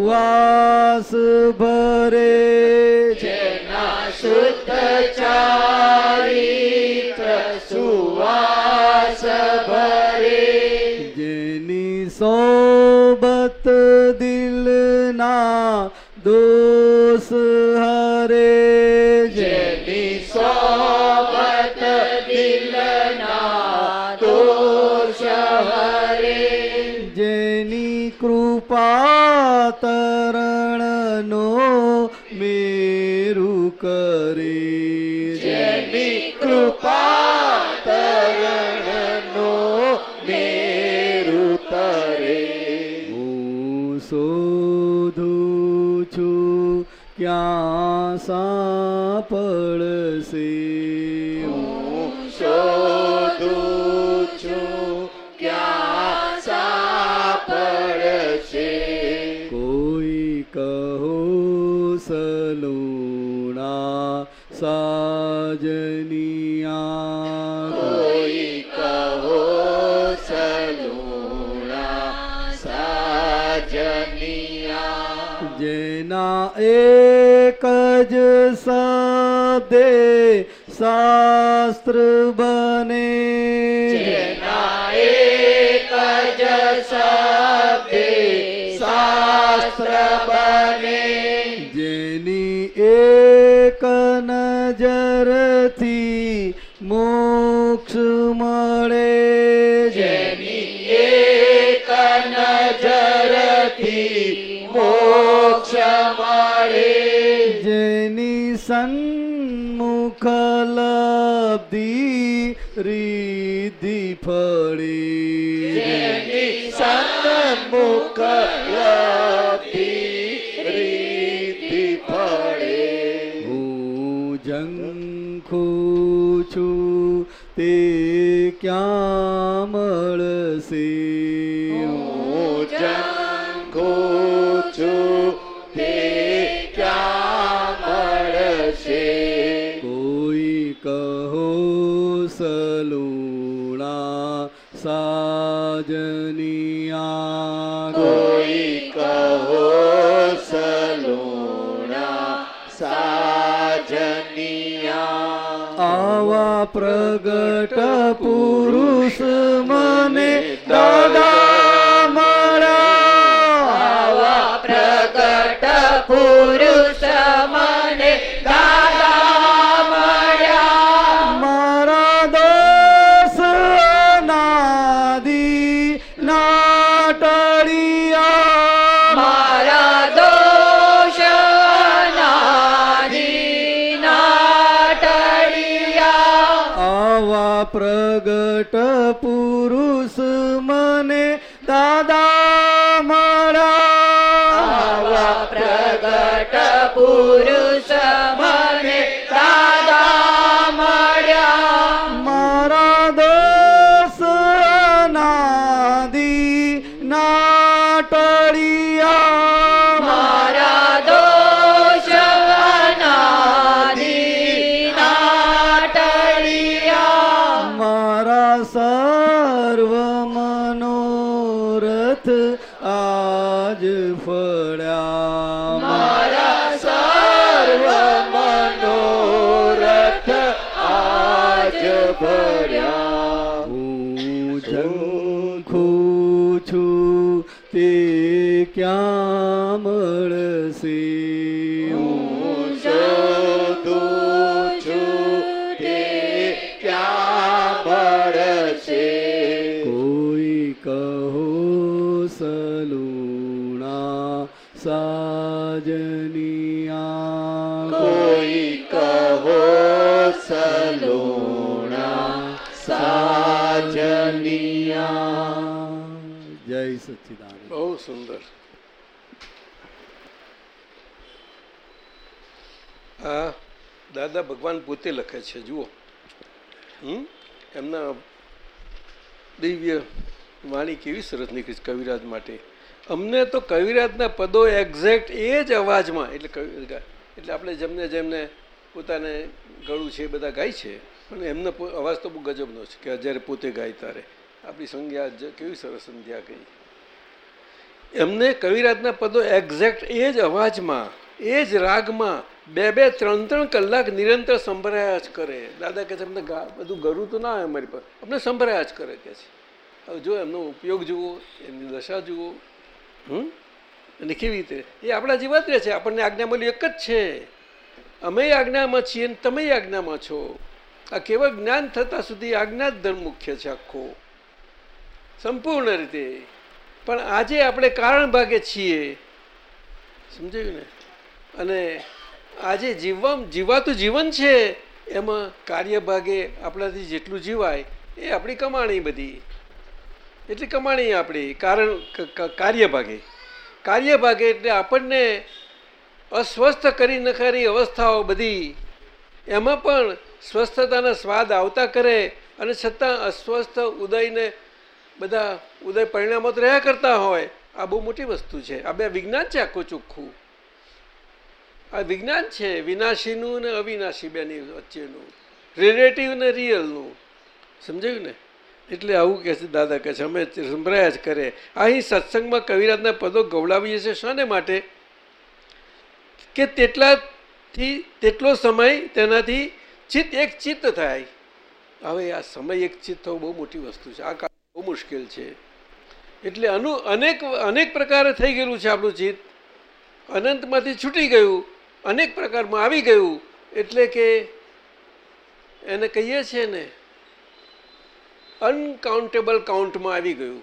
સુવાસ ભરે જેના શુદ્ધ ચારિત્ર સુવાસ ભરે સન્મુખ રીધી રીધિ ફળી જેની સન્મુખ રીતિ ફળે. હું જંખું છું તે ક્યાં મળશે? આવા ભગવાન પોતે લખે છે, જુઓ. હમ? એમના દિવ્ય વાણી કેવી સરસ નીકળી કવિરાજ માટે. અમને તો કવિરાજના પદો એક્ઝેક્ટ એ જ અવાજમાં, એટલે કવિ, એટલે આપણે જેમને જેમને પોતાને ગળું છે બધા ગાય છે, પણ એમનો અવાજ તો બહુ ગજબનો છે કે જ્યારે પોતે ગાય ત્યારે. આપણી સંજ્ઞા કેવી સરસ સંધ્યા ગઈ. એમને કવિરાજના પદો એક્ઝેક્ટ એ જ અવાજમાં એ જ રાગમાં બે બે, ત્રણ ત્રણ કલાક નિરંતર સંભળાયા જ કરે. દાદા કે છે, અમને બધું ગરું તો ના આવે અમારી પર અમને સંભળાયા જ કરે કે છે. હવે જો એમનો ઉપયોગ જુઓ, એમની દશા જુઓ, હમ? અને કેવી રીતે? એ આપણા જેવા જ રહે છે. આપણને આજ્ઞા મળી એક જ છે. અમે આજ્ઞામાં છીએ અને તમે આજ્ઞામાં છો. આ કેવળ જ્ઞાન થતાં સુધી આજ્ઞા જ ધર્મ મુખ્ય છે આખો. સંપૂર્ણ રીતે. પણ આજે આપણે કારણ ભાગે છીએ. સમજાયું ને? અને આજે જીવવા જીવાતું જીવન છે, એમાં કાર્ય ભાગે આપણાથી જેટલું જીવાય, એ આપણી કમાણી બધી. એટલી કમાણી આપણી, કારણ કાર્ય ભાગે કાર્ય ભાગે એટલે આપણને અસ્વસ્થ કરી નખારી અવસ્થાઓ બધી. એમાં પણ સ્વસ્થતાના સ્વાદ આવતા કરે અને છતાં અસ્વસ્થ, ઉદયને બધા ઉદય પરિણામો તો રહ્યા કરતા હોય. આ બહુ મોટી વસ્તુ છે. આ બે વિજ્ઞાન છે આખું ચોખ્ખું. આ વિજ્ઞાન છે, વિનાશીનું ને અવિનાશી બેની વચ્ચેનું. રિલેટિવ ને રિયલનું સમજાયું ને? એટલે આવું કહે છે, દાદા કહે છે, અમે સંભળાયા જ કરે. અહીં સત્સંગમાં કવિરાજના પદો ગવડાવીએ છીએ શાને માટે? કે તેટલાથી તેટલો સમય તેનાથી ચિત્ત, એક ચિત્ત થાય. હવે આ સમય, એક ચિત્ત થવું બહુ મોટી વસ્તુ છે. આ કાળ બહુ મુશ્કેલ છે. એટલે અનુ અનેક અનેક પ્રકારે થઈ ગયેલું છે આપણું ચિત્ત. અનંતમાંથી છૂટી ગયું. અનેક પ્રકારમાં આવી ગયું, એટલે કે એને કહીએ છીએ ને અનકાઉન્ટેબલ કાઉન્ટમાં આવી ગયું.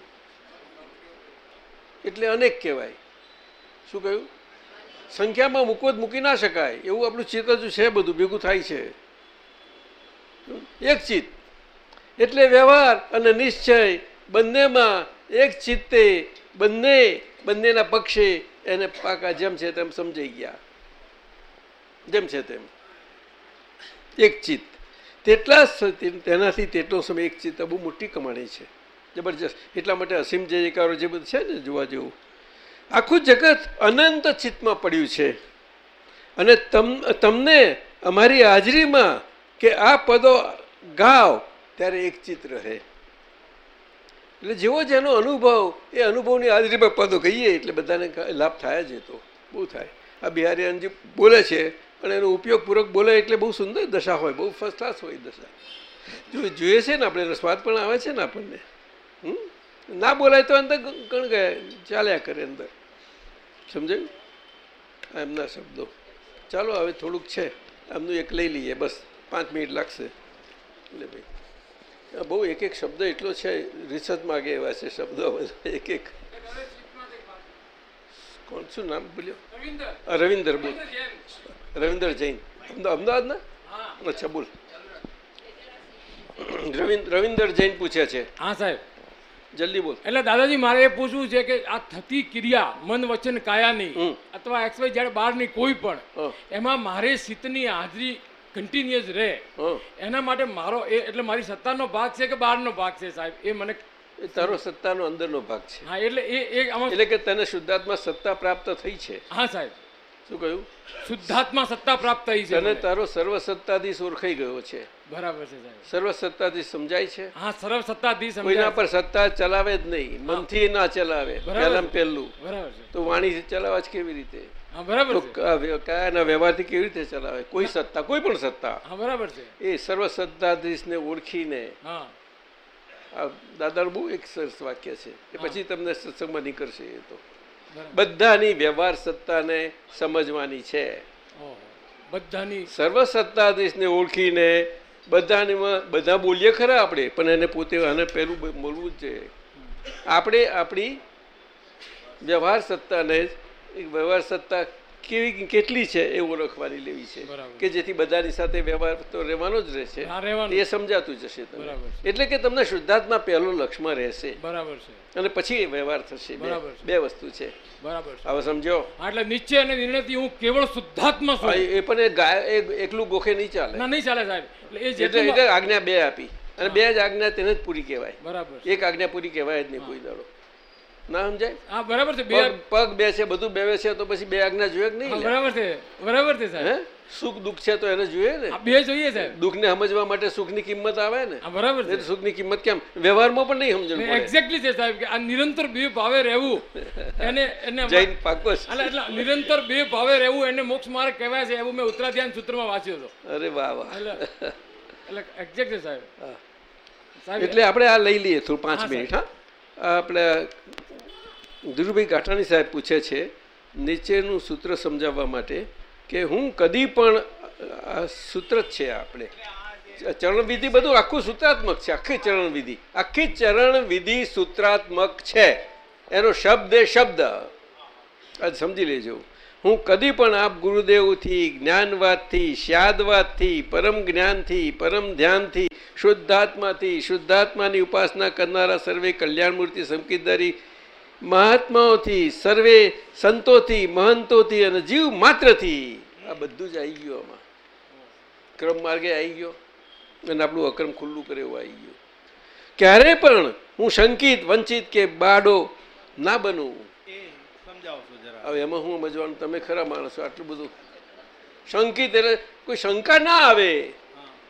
એટલે અનેક કહેવાય. શું કહ્યું? સંખ્યામાં મૂકવો જ મૂકી ના શકાય. એવું આપણું ચિત્ત છે બધું, ભેગું થાય છે. એક ચિત્ત. એટલે વ્યવહાર અને નિશ્ચય બંનેમાં એક ચિત્તે બંને, બંનેના પક્ષે એને પાકા જેમ છે તેમ સમજાઈ ગયા. જેમ છે તેમ. એક ચિત્ત. તેટલા તેનાથી તેટલો સમય એક ચિત્ત બહુ મોટી કમાણી છે. જબરજસ્ત. એટલા માટે અસીમ જય જયકારો જે બધું છે ને જોવા જેવું. આખું જગત અનંત ચિત્તમાં પડ્યું છે. અને તમ, તમને અમારી હાજરીમાં કે આ પદો ગાવ ત્યારે એક ચિત્ત રહે. એટલે જેવો જેનો અનુભવ, એ અનુભવની હાજરીમાં પદો કહીએ એટલે બધાને લાભ થાય જ તો. બહુ થાય. આ બિહારી જે બોલે છે અને એનો ઉપયોગપૂર્વક બોલે એટલે બહુ સુંદર દશા હોય બહુ ફર્સ્ટ ક્લાસ હોય દશા. જો જોઈએ છે ને આપણે સ્વાદ પણ આવે છે ને આપણને? ના બોલાય તો અંદર ગણ ગયા ચાલ્યા કરે અંદર. સમજાયું? એમના શબ્દો. ચાલો હવે થોડુંક છે એમનું એક લઈ લઈએ બસ પાંચ મિનિટ લાગશે. એટલે ભાઈ આ બહુ એક એક શબ્દ એટલો છે રિસર્ચ માગે એવા છે શબ્દો બધા એક એક. કોણ શું નામ બોલ્યો? રવિન્દર. બોલ. રવિન્દર જૈન. અમદા- અમદાવાદના? અચ્છા બોલ. રવિન્દ રવિન્દર જૈન પૂછે છે. હા સાહેબ. જલ્દી બોલ. એટલે દાદાજી મારે એ પૂછવું છે કે આ થતી ક્રિયા મન વચન કાયાની. અથવા એક્સવાય જ્યારે બહારની કોઈ પણ. એમાં મારે સિતની હાજરી કન્ટિન્યુઅસ રહે. એના માટે મારો એ એટલે મારી સત્તાનો ભાગ છે કે બહારનો ભાગ છે સાહેબ? એ મને તારો સત્તાનો અંદરનો ભાગ છે. હા એટલે એ એટલે કે તને શુદ્ધાત્મા સત્તા પ્રાપ્ત થઈ છે. હા સાહેબ. શું કહ્યું? શુદ્ધાત્મા સત્તા પ્રાપ્ત થઈ છે. અને તારો સર્વ સત્તાધીશ ઓળખાઈ ગયો છે. બરાબર છે સર્વ સત્તાધીશ સમજાય છે? હા સર્વ સત્તાધીશ કોઈના પર સત્તા ચલાવે જ નહીં. મનથી ના ચલાવે. બરાબર. પહેલું બરાબર છે. તો વાણી ચલાવવા જ કેવી રીતે? કયાના વ્યવહારથી કેવી રીતે ચલાવે? કોઈ સત્તા કોઈ પણ સત્તા. બરાબર છે. એ સર્વ સત્તાધીશને ઓળખીને હા. આ દાદાનું બહુ એક સરસ વાક્ય છે. એ પછી તમને સત્સંગમાં નીકળશે એ તો. બધાની વ્યવહાર સત્તાને સમજવાની છે. બધાની સર્વ સત્તાધીશને ઓળખીને બધાની બધા બોલીએ ખરા આપણે પણ એને પોતે આને પહેલું બોલવું જ છે. આપણે આપણી વ્યવહાર સત્તાને વ્યવહાર સત્તા કેવી કેટલી છે એ ઓળખવાની લેવી છે? કે જેથી બધાની સાથે વ્યવહાર તો રહેવાનો જ રહેશે. એ સમજાતું જશે તમને. બરાબર એટલે કે તમને શુદ્ધાત્મા પહેલો લક્ષમાં રહેશે. બરાબર છે. અને પછી વ્યવહાર થશે. બે- વસ્તુ છે. બરાબર હવે સમજો. એટલે નિશ્ચય અને નિર્ણયથી હું કેવળ શુદ્ધાત્મા છું. એ પણ એ ગાય એ એકલું ગોખે નહીં ચાલે. ના નહીં ચાલે સાહેબ. એટલે એટલે આજ્ઞા બે આપી. અને બે જ આજ્ઞા તેને જ પૂરી કહેવાય. બરાબર એક આજ્ઞા પૂરી કહેવાય જ નહીં કોઈ દાડો. ના સમજાય? હા બરાબર છે. બે પગ બે છે બધું બેવે છે તો પછી બે આજ્ઞા જોઈએ કે નહીં? બરાબર છે. બરાબર છે સાહેબ. સુખ દુઃખ છે તો એને જોઈએ ને? બે જોઈએ સાહેબ. દુઃખને સમજવા માટે સુખની કિંમત આવે ને? બરાબર છે. સુખની કિંમત કેમ? વ્યવહારમાં પણ નહીં સમજણ એક્ઝેક્ટલી છે સાહેબ કે આ નિરંતર બે ભાવે રહેવું. એને એને જૈન પાકો એટલે એટલે નિરંતર બે ભાવે રહેવું એને મોક્ષ માર્ગ કહેવાય છે એવું મેં ઉત્તરાધ્યાન સૂત્રમાં વાંચ્યું હતો. અરે વાહ વાહ. એટલે એક્ઝેક્ટલી એક્ઝેક્ટ છે સાહેબ. એટલે આપણે આ લઈ લઈએ થોડું પાંચ મિનિટ હા? આપણે ધીરુભાઈ ગાંઠાણી સાહેબ પૂછે છે નીચેનું સૂત્ર સમજાવવા માટે કે હું કદી પણ સૂત્ર જ છે આપણે. ચરણવિધિ બધું આખું સૂત્રાત્મક છે, આખી ચરણવિધિ. આખી ચરણવિધિ સૂત્રાત્મક છે. એનો શબ્દ એ શબ્દ. આજ સમજી લેજો. હું કદી પણ આપ ગુરુદેવથી, જ્ઞાનવાદથી, શ્યાદવાદથી, પરમ જ્ઞાનથી, પરમ ધ્યાનથી, શુદ્ધાત્માથી, શુદ્ધાત્માની ઉપાસના કરનારા સર્વે કલ્યાણમૂર્તિ સંકિતદારી મહાત્માઓથી સર્વે સંતોથી મહંતોથી અને જીવ માત્રથી આ બધું જ આવી ગયું આમાં. ક્રમ માર્ગે આવી ગયો અને આપણું અક્રમ ખુલ્લું કરે એવું આવી ગયું. ક્યારે પણ હું શંકિત વંચિત કે બાડો ના બનવું હવે એમાં હું સમજવાનું તમે ખરા માણસો આટલું બધું. શંકિત એટલે કોઈ શંકા ના આવે.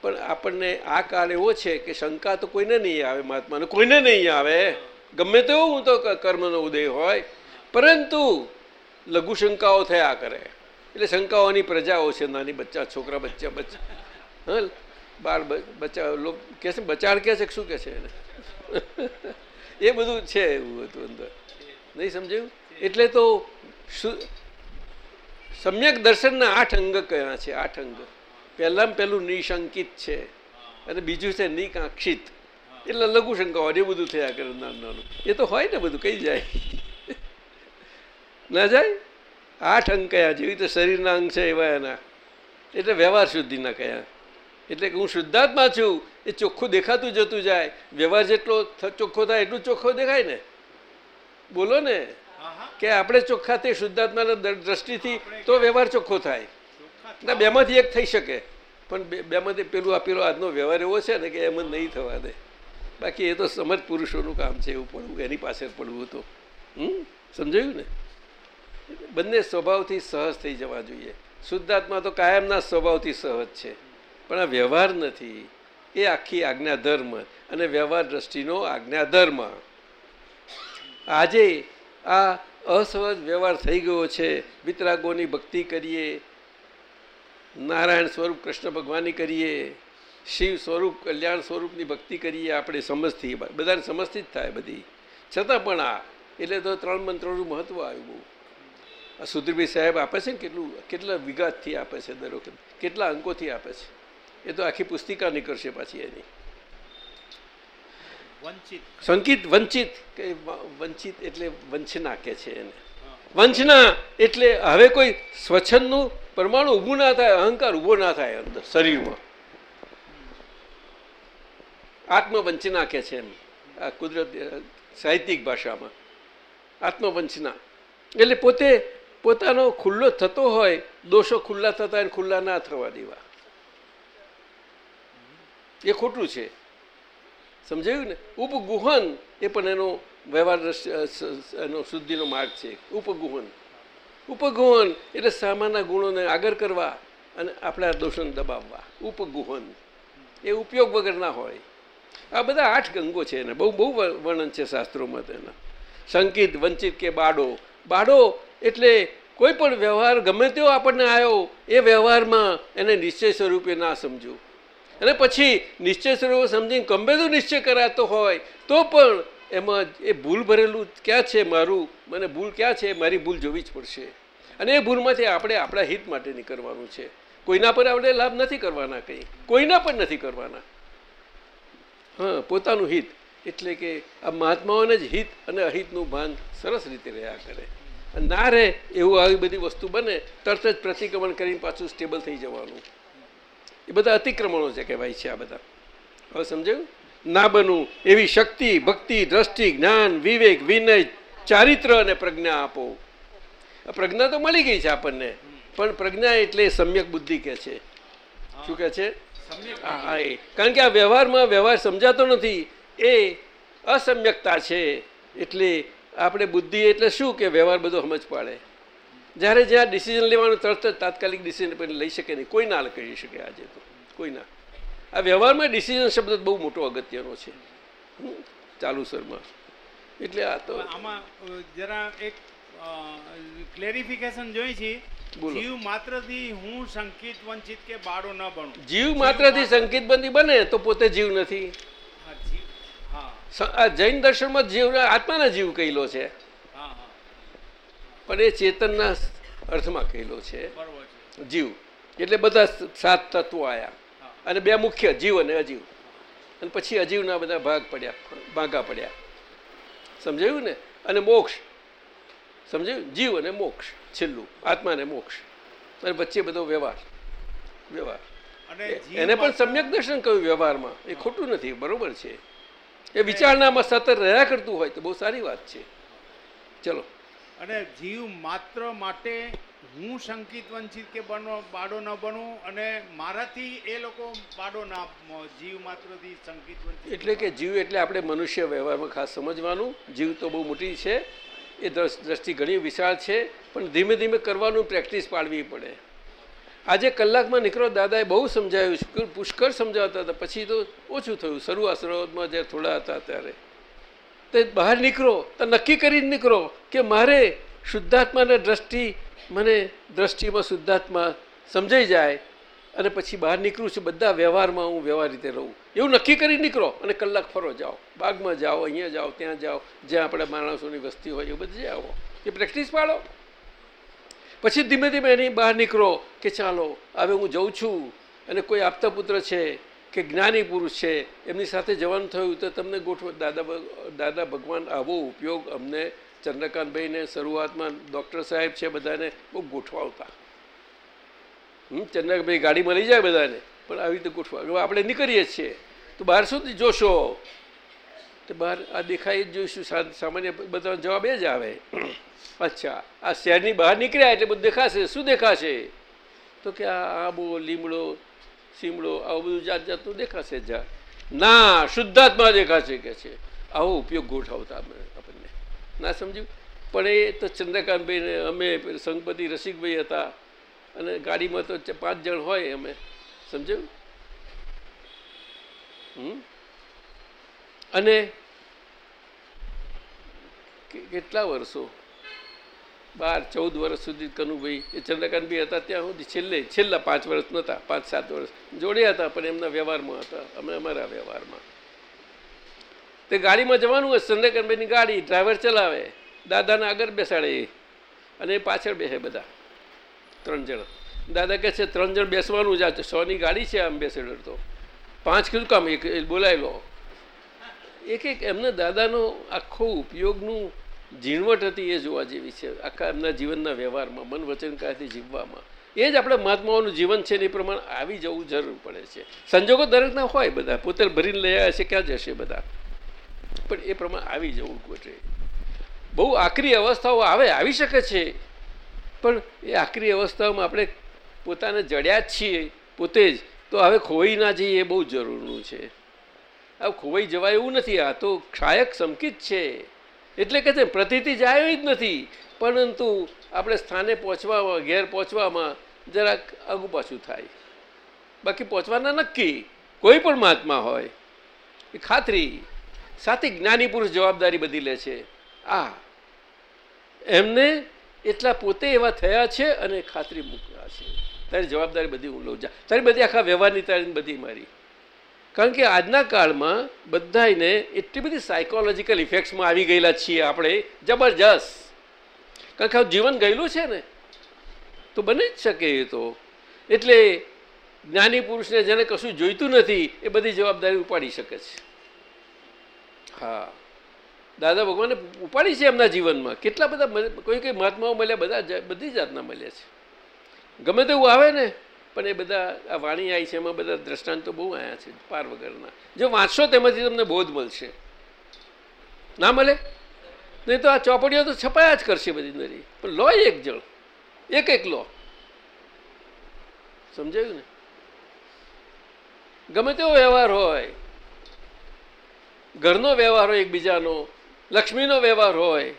પણ આપણને આ કાળ એવો છે કે શંકા તો કોઈને નહીં આવે મહાત્માને કોઈને નહીં આવે. ગમે તેવો તો કર્મનો ઉદય હોય, પરંતુ લઘુ શંકાઓ થયા કરે. એટલે શંકાઓની પ્રજાઓ છે, નાની બચ્ચા, છોકરા, બચ્ચા બચ્ચા. હા? બાળ, બ- બચ્ચા, લોક, કે છે બચાડ કે છે શું કે છે એને? એ બધું છે એવું હતું અંદર. નહીં સમજાયું? એટલે તો સમ્યક દર્શનના આઠ અંગ કયા છે? આઠ અંગ. પહેલામાં પહેલું નિશંકિત છે અને બીજું છે નિકાંક્ષિત. એટલે લઘુ શંકાઓ એ બધું થયા કરે નાનું નાનું. એ તો હોય ને બધું કઈ જાય? ના જાય? આઠ અંગ કયા જેવી રીતે શરીરના અંગ છે એવા એના. એટલે વ્યવહાર શુદ્ધિના કયા. એટલે કે હું શુદ્ધાત્મા છું એ ચોખ્ખું દેખાતું જતું જાય. વ્યવહાર જેટલો ચોખ્ખો થાય એટલું ચોખ્ખો દેખાય ને? બોલો ને. કે આપણે ચોખ્ખા તે શુદ્ધાત્માના દ્રષ્ટિથી તો વ્યવહાર ચોખ્ખો થાય. ના બેમાંથી એક થઈ શકે. પણ બે બેમાંથી પેલું આપેલો આજનો વ્યવહાર એવો છે ને કે એમ નહીં થવા દે. બાકી એ તો સમજ પુરુષોનું કામ છે એવું પડવું, એની પાસે પડવું હતું હમ? સમજાયું ને? બંને સ્વભાવથી સહજ થઈ જવા જોઈએ. શુદ્ધાત્મા તો કાયમના સ્વભાવથી સહજ છે. પણ આ વ્યવહાર નથી. એ આખી આજ્ઞા ધર્મ અને વ્યવહાર દ્રષ્ટિનો આજ્ઞા ધર્મ આજે આ અસહજ વ્યવહાર થઈ ગયો છે. વિતરાગોની ભક્તિ કરીએ. નારાયણ સ્વરૂપ કૃષ્ણ ભગવાનની કરીએ. શિવ સ્વરૂપ કલ્યાણ સ્વરૂપની ભક્તિ કરીએ આપણે સમજથી બધાને સમજથી જ થાય બધી. છતાં પણ આ એટલે તો ત્રણ મંત્રોનું મહત્વ આવ્યું બહુ. આ સુધીરભાઈ સાહેબ આપે છે ને કેટલું કેટલા વિગાતથી આપે છે દર વખત? કેટલા અંકોથી આપે છે? એ તો આખી પુસ્તિકા નીકળશે પાછી એની. સંકિત વંચિત કે વંચિત એટલે વંચના કે છે એને. વંચના એટલે હવે કોઈ સ્વચ્છંદનું પરમાણુ ઊભું ના થાય અહંકાર ઊભો ના થાય અંદર શરીરમાં. આત્મવંચના કે છે એમ. આ કુદરત સાહિત્યિક ભાષામાં. આત્મવંચના. એટલે પોતે પોતાનો ખુલ્લો થતો હોય, દોષો ખુલ્લા થતા એને ખુલ્લા ના થવા દેવા. એ ખોટું છે. સમજાયું ને? ઉપગુહન એ પણ એનો વ્યવહાર એનો શુદ્ધિનો માર્ગ છે. ઉપગુહન. ઉપગુહન એટલે સામાના ગુણોને આગળ કરવા અને આપણા દોષોને દબાવવા. ઉપગુહન. એ ઉપયોગ વગર ના હોય. આ બધા આઠ ગંગો છે એને. બહુ બહુ વર્ણન છે શાસ્ત્રોમાં તેના. સંકિત, વંચિત કે બાડો. બાડો એટલે કોઈ પણ વ્યવહાર, ગમે તેવો આપણને આવ્યો, એ વ્યવહારમાં એને નિશ્ચય સ્વરૂપે ના સમજવું અને પછી નિશ્ચય સ્વરૂપે સમજીને ગમે તો નિશ્ચય કરાતો હોય, તો પણ એમાં એ ભૂલ ભરેલું ક્યાં છે મારું? મને ભૂલ ક્યાં છે? મારી ભૂલ જોવી જ પડશે. અને એ ભૂલમાંથી આપણે આપણા હિત માટે નીકળવાનું છે. કોઈના પર આપણે લાભ નથી કરવાના કંઈ. કોઈના પણ નથી કરવાના. હા, પોતાનું હિત. એટલે કે આ મહાત્માઓને જ હિત અને અહિતનું ભાન સરસ રીતે રહ્યા કરે. ના રહે એવું આવી બધી વસ્તુ બને, તરત જ પ્રતિક્રમણ કરીને પાછું સ્ટેબલ થઈ જવાનું. એ બધા અતિક્રમણો છે કહેવાય છે આ બધા. હવે સમજાયું? ના બનવું, એવી શક્તિ, ભક્તિ, દ્રષ્ટિ, જ્ઞાન, વિવેક, વિનય, ચારિત્ર અને પ્રજ્ઞા આપો. પ્રજ્ઞા તો મળી ગઈ છે આપણને. પણ પ્રજ્ઞા એટલે સમ્યક બુદ્ધિ કે છે. શું કે છે. કારણ કે આ વ્યવહારમાં વ્યવહાર સમજાતો નથી. એ અસમ્યકતા છે. એટલે આપણે બુદ્ધિ એટલે શું કે વ્યવહાર બધો સમજ પાડે. જ્યારે જ્યાં ડિસિઝન લેવાનું તરત જ તાત્કાલિક ડિસિઝન પણ લઈ શકે નહીં. કોઈ ના કહી શકે આજે તો. કોઈ ના. આ વ્યવહારમાં ડિસિઝન શબ્દ બહુ મોટો અગત્યનો છે. ચાલુ સરમાં એટલે આ તો આમાં જરા એક ક્લેરિફિકેશન જોઈ છે. બોલો. જીવ માત્રથી હું સંકિત વંચિત કે બાળો ન બનું. જીવ માત્રથી સંકેતબંધી બને તો પોતે જીવ નથી. જૈન દર્શનમાં જીવ આત્માના જીવ કહેલો છે. હા હા. પણ એ ચેતનના અર્થમાં કહેલો છે. જીવ. એટલે બધા સાત તત્વો આયા. અને બે મુખ્ય જીવ અને અજીવ. અને પછી અજીવના બધા ભાગ પડ્યા ભાગા પડ્યા. સમજાયું ને? અને મોક્ષ. સમજાયું? જીવ અને મોક્ષ. છેલ્લું આત્માને મોક્ષ. અને વચ્ચે બધો વ્યવહાર વ્યવહાર. અને એને પણ સમ્યક દર્શન કહ્યું વ્યવહારમાં. એ ખોટું નથી બરોબર છે. એ વિચારણામાં સતત રહ્યા કરતું હોય તો બહુ સારી વાત છે. ચલો. અને જીવ માત્ર માટે હું શંકિત વંચિત કે બનો બાડો ન બનું અને મારાથી એ લોકો બાડો ના જીવ માત્રથી શંકિત વંચિત એટલે કે જીવ એટલે આપણે મનુષ્ય વ્યવહારમાં ખાસ સમજવાનું. જીવ તો બહુ મોટી છે. એ દ્રષ- દ્રષ્ટિ ઘણી વિશાળ છે, પણ ધીમે ધીમે કરવાનું પ્રેક્ટિસ પાડવી પડે. આજે કલાકમાં નીકળો, દાદાએ બહુ સમજાવ્યું છે પુષ્કળ સમજાવતા હતા, પછી તો ઓછું થયું, શરૂઆત, શરૂઆતમાં જ્યારે થોડા હતા ત્યારે. તે બહાર નીકળો, તો નક્કી કરીને નીકળો કે મારે શુદ્ધાત્માના દ્રષ્ટિ, મને દ્રષ્ટિમાં શુદ્ધાત્મા સમજાઈ જાય અને પછી બહાર નીકળું છું, બધા વ્યવહારમાં હું વ્યવહાર રીતે રહું. એવું નક્કી કરી નીકળો અને કલાક ફરો જાઓ. બાગમાં જાઓ, અહીંયા જાઓ, ત્યાં જાઓ, જ્યાં આપણે માણસોની વસ્તી હોય એ બધી આવો. એ પ્રેક્ટિસ પાડો. પછી ધીમે ધીમે એની બહાર નીકળો કે ચાલો, હવે હું જઉં છું અને કોઈ આપતા પુત્ર છે કે જ્ઞાની પુરુષ છે, એમની સાથે જવાનું થયું તો તમને ગોઠવ, દાદા દાદા ભગવાન, આવો ઉપયોગ અમને ચંદ્રકાંતભાઈને, શરૂઆતમાં ડૉક્ટર સાહેબ છે બધાને બહુ ગોઠવાવતા. હમ, ચંદ્રકાંતભાઈ ગાડીમાં લઈ જાય બધાને. પણ આવી રીતે ગોઠવા. હવે આપણે નીકળીએ છીએ. તો બહાર સુધી જોશો? તો બહાર આ દેખાય જ જોઈશું. સામાન્ય બધા જવાબ એ જ આવે. અચ્છા, આ શહેરની બહાર નીકળ્યા એટલે બધું દેખાશે. શું દેખાશે? તો કે આ આંબો, લીમડો, સીમડો, આવું બધું જાત જાતનું દેખાશે જા. ના, શુદ્ધાત્મા દેખાશે કે છે. આવો ઉપયોગ ગોઠવતા આપણને. ના સમજ્યું? પણ એ તો ચંદ્રકાંતભાઈ અમે સંગપતિ રસિકભાઈ હતા. અને ગાડીમાં તો પાંચ જણ હોય અમે. સમજ્યું? અને કેટલા વર્ષો? બાર, ચૌદ વર્ષ સુધી કનુભાઈ એ ચંદ્રકાંતભાઈ હતા ત્યાં સુધી. છેલ્લે, છેલ્લા પાંચ વર્ષ નહોતા, પાંચ, સાત વર્ષ. જોડ્યા હતા, પણ એમના વ્યવહારમાં હતા. અમે અમારા વ્યવહારમાં. તે ગાડીમાં જવાનું હોય, ચંદ્રકાંતભાઈની ગાડી, ડ્રાઈવર ચલાવે, દાદાને આગળ બેસાડે. અને પાછળ બેસે બધા. ત્રણ જણ. દાદા કહે છે, ત્રણ જણ બેસવાનું જ સોની ગાડી છે એમ્બેસેડર તો. પાંચ કીધું, કામ એક બોલાયેલો. એક એક એમને દાદાનો આખો ઉપયોગનું ઝીણવટ હતી એ જોવા જેવી છે, આખા એમના જીવનના વ્યવહારમાં, મન વચન જીવવામાં. એ જ આપણે મહાત્માઓનું જીવન છે એ પ્રમાણે આવી જવું જરૂર પડે છે. સંજોગો દરેકના હોય બધા, પોતે ભરીને લઈ આવ્યા છે, ક્યાં જશે બધા? પણ એ પ્રમાણે આવી જવું જોઈએ બહુ આકરી અવસ્થાઓ આવે, આવી શકે છે. પણ એ આખરી અવસ્થાઓમાં આપણે પોતાને જડ્યા જ છીએ પોતે જ, તો હવે ખોવાઈ ના જઈએ એ બહુ જરૂરનું છે. આ ખોવાઈ જવાય એવું નથી, આ તો ક્ષાયક સંકિત છે. એટલે કે છે પ્રતિતિ જાય જ નથી. પરંતુ આપણે સ્થાને પહોંચવામાં, ઘેર પહોંચવામાં જરાક આગુ પાછું થાય. બાકી પહોંચવાના નક્કી. કોઈ પણ મહાત્મા હોય, એ ખાતરી. સાથે જ્ઞાની પુરુષ જવાબદારી બધી લે છે. આ, એમને એટલા પોતે એવા થયા છે અને ખાતરી મૂક્યા છે. તારી જવાબદારી બધી હું લઉં જા તારી બધી આખા વ્યવહારની તારી બધી મારી. કારણ કે આજના કાળમાં બધાને એટલી બધી સાયકોલોજીકલ ઇફેક્ટ્સમાં આવી ગયેલા છીએ આપણે, જબરજસ્ત. કારણ કે જીવન ગયેલું છે ને, તો બની જ શકે એ તો. એટલે જ્ઞાની પુરુષને જેને કશું જોઈતું નથી, એ બધી જવાબદારી ઉપાડી શકે છે. હા. દાદા ભગવાને ઉપાડી છે એમના જીવનમાં. કેટલા બધા કોઈ કોઈ મહાત્માઓ મળ્યા, બધા બધી જાતના મળ્યા છે. ગમે તેવું આવે ને, પણ એ બધા, આ વાણી આવી છે, એમાં બધા દ્રષ્ટાંતો બહુ આવ્યા છે, પાર વગરના. જો વાંચશો તેમાંથી તમને બોધ મળશે. ના મળે? નહીં તો આ ચોપડીઓ તો છપાયા જ કરશે બધી નરી. પણ લો એક જણ. એક એક લો. સમજાયું ને? ગમે તેવો વ્યવહાર હોય, ઘરનો વ્યવહાર હોય એકબીજાનો લક્ષ્મીનો વ્યવહાર હોય,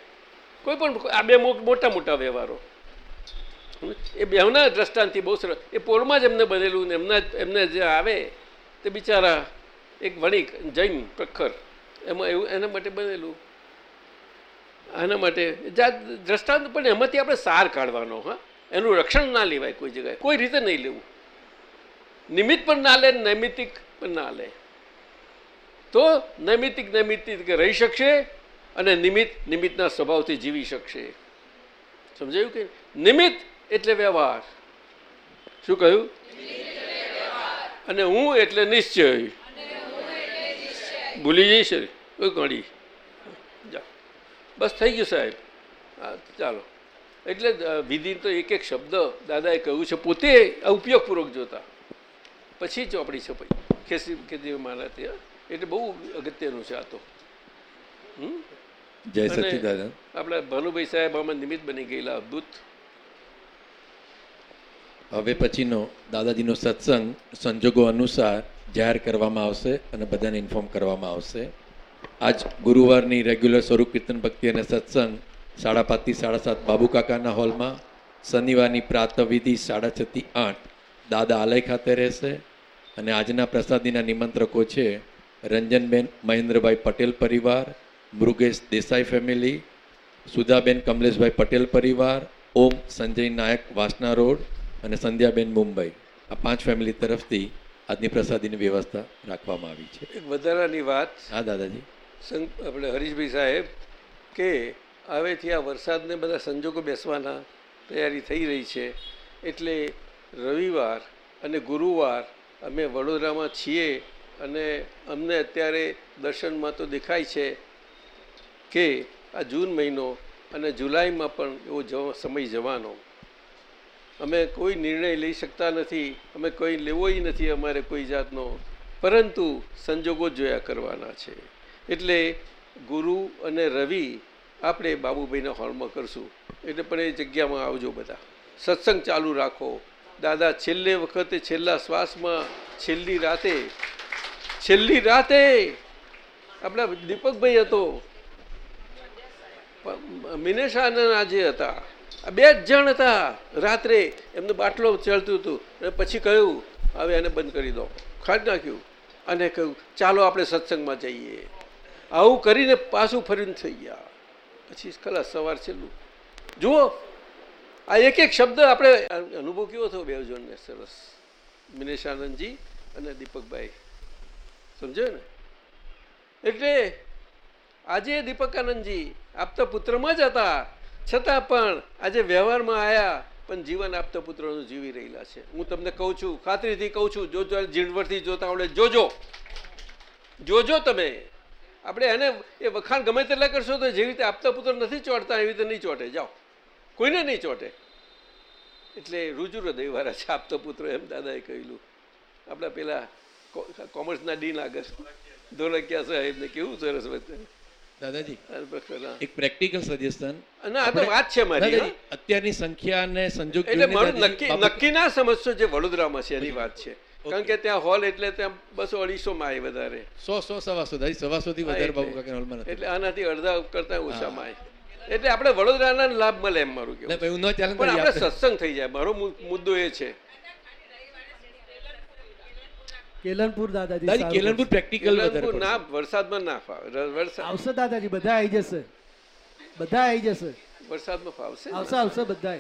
કોઈ પણ આ બે મોટા મોટા વ્યવહારો. એ બેવના દ્રષ્ટાંતથી બહુ સરસ. એ પોળમાં જ એમને બનેલું ને એમના એમને જે આવે, તે બિચારા એક વણિક, જૈન, પ્રખર, એમાં એવું એના માટે બનેલું. આના માટે જાત દ્રષ્ટાંત પણ એમાંથી આપણે સાર કાઢવાનો, હા. એનું રક્ષણ ના લેવાય કોઈ જગ્યાએ. કોઈ રીતે નહીં લેવું. નિમિત્ત પણ ના લે નૈમિતિક પણ ના લે. તો નૈમિતિક નૈમિતિક રહી શકશે અને નિમિત્ત નિમિત્તના સ્વભાવથી જીવી શકશે. સમજાયું કે નિમિત્ત એટલે વ્યવહાર. શું કહ્યું? અને હું એટલે નિશ્ચય. ભૂલી જઈશ? કોઈ ઘડી બસ થઈ ગયું સાહેબ. ચાલો. એટલે વિધિ તો એક એક શબ્દ દાદાએ કહ્યું છે, પોતે ઉપયોગપૂર્વક જોતા. પછી ચોપડી છપાઈ. ખેસી ખેતી મારા ત્યાં એટલે બહુ અગત્યનું છે આ તો. હમ? જય અને સચ્ચિદાનંદ આપણા ભાનુભાઈ સાહેબ આમાં નિમિત્ત બની ગયેલા અદ્ભુત. હવે પછીનો દાદાજીનો સત્સંગ સંજોગો અનુસાર જાહેર કરવામાં આવશે અને બધાને ઇન્ફોર્મ કરવામાં આવશે. આજ ગુરુવારની રેગ્યુલર સ્વરૂપ કીર્તન ભક્તિ અને સત્સંગ સાડા પાંચથી સાડા સાત બાબુ કાકાના હોલમાં શનિવારની પ્રાતવિધિ સાડા છથી આઠ દાદા આલય ખાતે રહેશે અને આજના પ્રસાદીના નિમંત્રકો છે રંજનબેન મહેન્દ્રભાઈ પટેલ પરિવાર મૃગેશ દેસાઈ ફેમિલી સુધાબેન કમલેશભાઈ પટેલ પરિવાર ઓમ સંજય નાયક વાસના રોડ અને સંધ્યાબેન મુંબઈ. આ પાંચ ફેમિલી તરફથી આજની પ્રસાદીની વ્યવસ્થા રાખવામાં આવી છે. એક વધારાની વાત હા દાદાજી. આપણે હરીશભાઈ સાહેબ કે હવેથી આ વરસાદને બધા સંજોગો બેસવાના તૈયારી થઈ રહી છે. એટલે રવિવાર અને ગુરુવાર અમે વડોદરામાં છીએ અને અમને અત્યારે દર્શનમાં તો દેખાય છે કે આ જૂન મહિનો અને જુલાઈમાં પણ એવો સમય જવાનો. અમે કોઈ નિર્ણય લઈ શકતા નથી, અમે કોઈ લેવોય નથી અમારે કોઈ જાતનો. પરંતુ સંજોગો જોયા કરવાના છે. એટલે ગુરુ અને રવિ આપણે બાબુભાઈના હોલમાં કરશું. એટલે પણ એ જગ્યામાં આવજો બધા. સત્સંગ ચાલુ રાખો. દાદા, છેલ્લે વખતે છેલ્લા શ્વાસમાં છેલ્લી રાતે છેલ્લી રાતે! આપણા દીપકભાઈ હતો. પ- જે હતા, આ બે જ જણ હતા રાત્રે, એમને બાટલો ચડતું હતું. અને પછી કહ્યું, હવે એને બંધ કરી દો. ખાઈ નાખ્યું અને કહ્યું, ચાલો આપણે સત્સંગમાં જઈએ. આવું કરીને પાછું ફરીને થઈ ગયા. પછી ખલાસ સવાર છેલ્લું. જુઓ, આ એક એક શબ્દ આપણે અનુભવ કેવો થયો બે જણને? સરસ. મિનેશ આનંદજી અને દીપકભાઈ. સમજ્યો ને? એટલે આજે દીપકાનંદજી આપતા પુત્રમાં જ હતા. છતાં પણ આજે વ્યવહારમાં આવ્યા પણ જીવન આપતા પુત્રનું જીવી રહેલા છે. હું તમને કહું છું, ખાતરીથી કહું છું, જો ઝીણવટથી જોતા આવડે, જોજો. જોજો તમે. આપણે એને, એ વખાણ ગમે તેટલા કરશો તો જેવી રીતે આપતા પુત્ર નથી ચોંટતા, એવી રીતે નહીં ચોંટે. જાઓ. કોઈને નહીં ચોંટે. એટલે રુજુ હૃદયવાળા છે આપતો પુત્ર એમ દાદાએ કહેલું. આપણા પેલા કોમર્સના ડીન આગળ. ધોળકિયા સાહેબને કેવું સરસ વચન દાદાજી એક પ્રેક્ટિકલ સજેશન અને તો વાત છે મારી અત્યારની સંખ્યા અને સંજોગ એટલે મારું નક્કી નક્કી ના સમજશો જે વડોદરામાં છે એની વાત છે. કારણ કે ત્યાં હોલ એટલે ત્યાં બસો અઢીસો માં આવે વધારે. સો સો સવાસો દાદી સવાસો થી વધારે એટલે- બાબુ કાકા હોલમાં એટલે આનાથી અડધા કરતા ઓછામાં આવે એટલે આપણે વડોદરાના લાભ મળે એમ મારું કેવું ભાઈ, એવું ન ચાલે પણ આપણે- સત્સંગ થઈ જાય. મારો મુદ્દો એ છે કેલનપુર દાદાજી દાદી કેલનપુર પ્રેક્ટિકલ વધારે ના વરસાદમાં ના ફાવે આવશે દાદાજી બધા આવી જશે. બધા આવી જશે. વરસાદમાં ફાવશે? આવશે આવશે બધા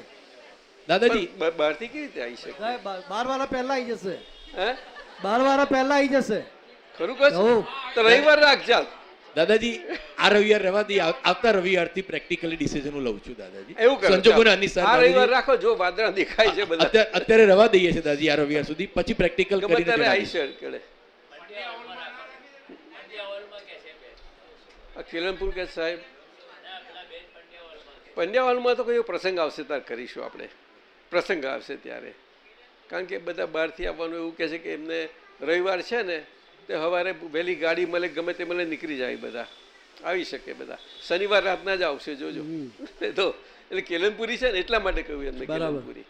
દાદાજી. બહારથી કેવી રીતે આવી શકે? બાર વાળા પહેલા આવી જશે. હે? બાર વાળા પહેલા આવી જશે. ખરું કહો. તો રવિવાર રાખ ચાલ. દાદાજી આ રવિવાર રહેવા દઈએ આવ- આવતા રવિવારથી પ્રેક્ટિકલી ડિસિઝન હું લઉં છું દાદાજી. એવું કરો સંજોગોને અનિસાર આ રવિવાર રાખો જો વાદળા દેખાય છે બધા. અત્યારે રવા દઈએ છે દાદાજી આ રવિવાર સુધી. પછી પ્રેક્ટિકલ કરીને ત્યારે આવી જણાવીશું. છે કડે આ કેલનપુર કે સાહેબ? પંડ્યા હોલમાં તો કોઈ પ્રસંગ આવશે ત્યારે કરીશું આપણે. પ્રસંગ આવશે ત્યારે. કારણ કે બધા બહારથી આવવાનું એવું કહે છે કે એમને રવિવાર છે ને તે સવારે વહેલી ગાડી મળે ગમે તે મળે નીકળી જાય બધા. આવી શકે બધા. શનિવાર રાતના જ આવશે જોજો. તો એટલે કેલનપુરી છે ને એટલા માટે કહ્યું એમને. કેલનપુરી.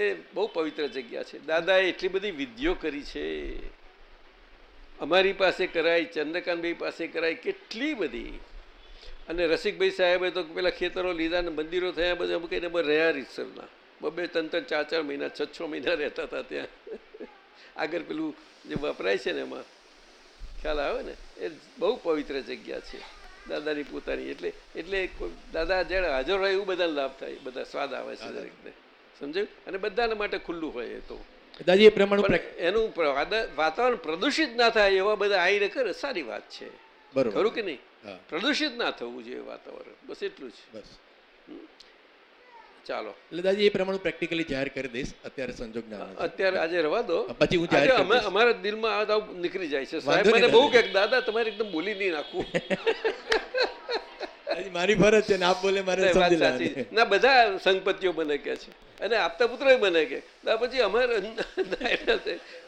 એ બહુ પવિત્ર જગ્યા છે. દાદાએ એટલી બધી વિધિઓ કરી છે. અમારી પાસે કરાય ચંદ્રકાંતભાઈ પાસે કરાય કેટલી બધી. અને રસિકભાઈ સાહેબે તો પેલા ખેતરો લીધા ને મંદિરો થયા બધા અમુક એને બધા રહ્યા રીતસરના. બબે ત્રણ ત્રણ ચાર ચાર મહિના છ છ મહિના રહેતા હતા ત્યાં. આગળ પેલું જે વપરાય છે ને એમાં ખ્યાલ આવે ને એ બહુ પવિત્ર જગ્યા છે દાદાની પોતાની. એટલે એટલે દાદા જ્યારે હાજર હોય એવું બધાને લાભ થાય બધા સ્વાદ આવે છે દરેકને. સમજાયું? અને બધાના માટે ખુલ્લું હોય એ તો. દાદાજી એ પ્રમાણે એનું વાતાવરણ પ્રદૂષિત ના થાય એવા બધા આવીને કરે સારી વાત છે. બરોબર. ખરું કે નહીં. પ્રદૂષિત ના થવું જોઈએ વાતાવરણ. બસ એટલું જ. બસ. ચાલો. એટલે દાદાજી એ પ્રમાણે પ્રેક્ટિકલી જાહેર કરી દઈશ. અત્યારે સંજોગ ના અત્યારે આજે રવા દો. પછી હું જાહેર અમે અમારા દિલમાં આ દાવ નીકળી જાય છે. સાહેબ મને બહુ કે દાદા તમારે એકદમ બોલી નહીં નાખવું મારી ફરજ છે ને આપ બોલે મારે સમજી સાચી ના બધા સંગપતિઓ મને કે છે. અને આપતા પુત્ર મને કે પછી અમારે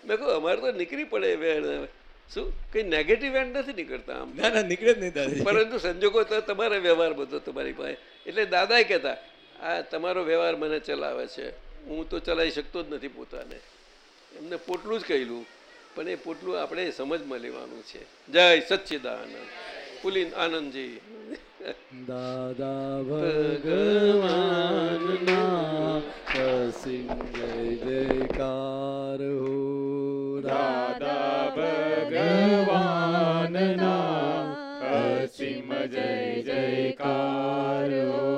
મેં કહું અમારે તો નીકળી પડે વેણ શું? કઈ નેગેટિવ એન્ડ નથી નીકળતા આમ? ના ના નીકળે જ નહીં દાદા. પરંતુ સંજોગો તો તમારો વ્યવહાર બધો તમારી પાસે. એટલે દાદા કહેતા આ તમારો વ્યવહાર મને ચલાવે છે. હું તો ચલાવી શકતો જ નથી પોતાને. એમને પોટલું જ કહેલું પણ એ પોટલું આપણે સમજમાં લેવાનું છે. જય સચ્ચિદાનંદ. પુલિન આનંદજી. દાદા ભગવાનના સિંહ જય જયકાર હો. દાદા ભગવાનના સિંહ જય જયકાર હો.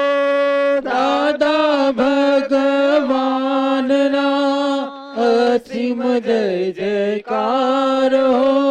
જય જયકાર હો.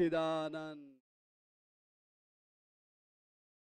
અસીમ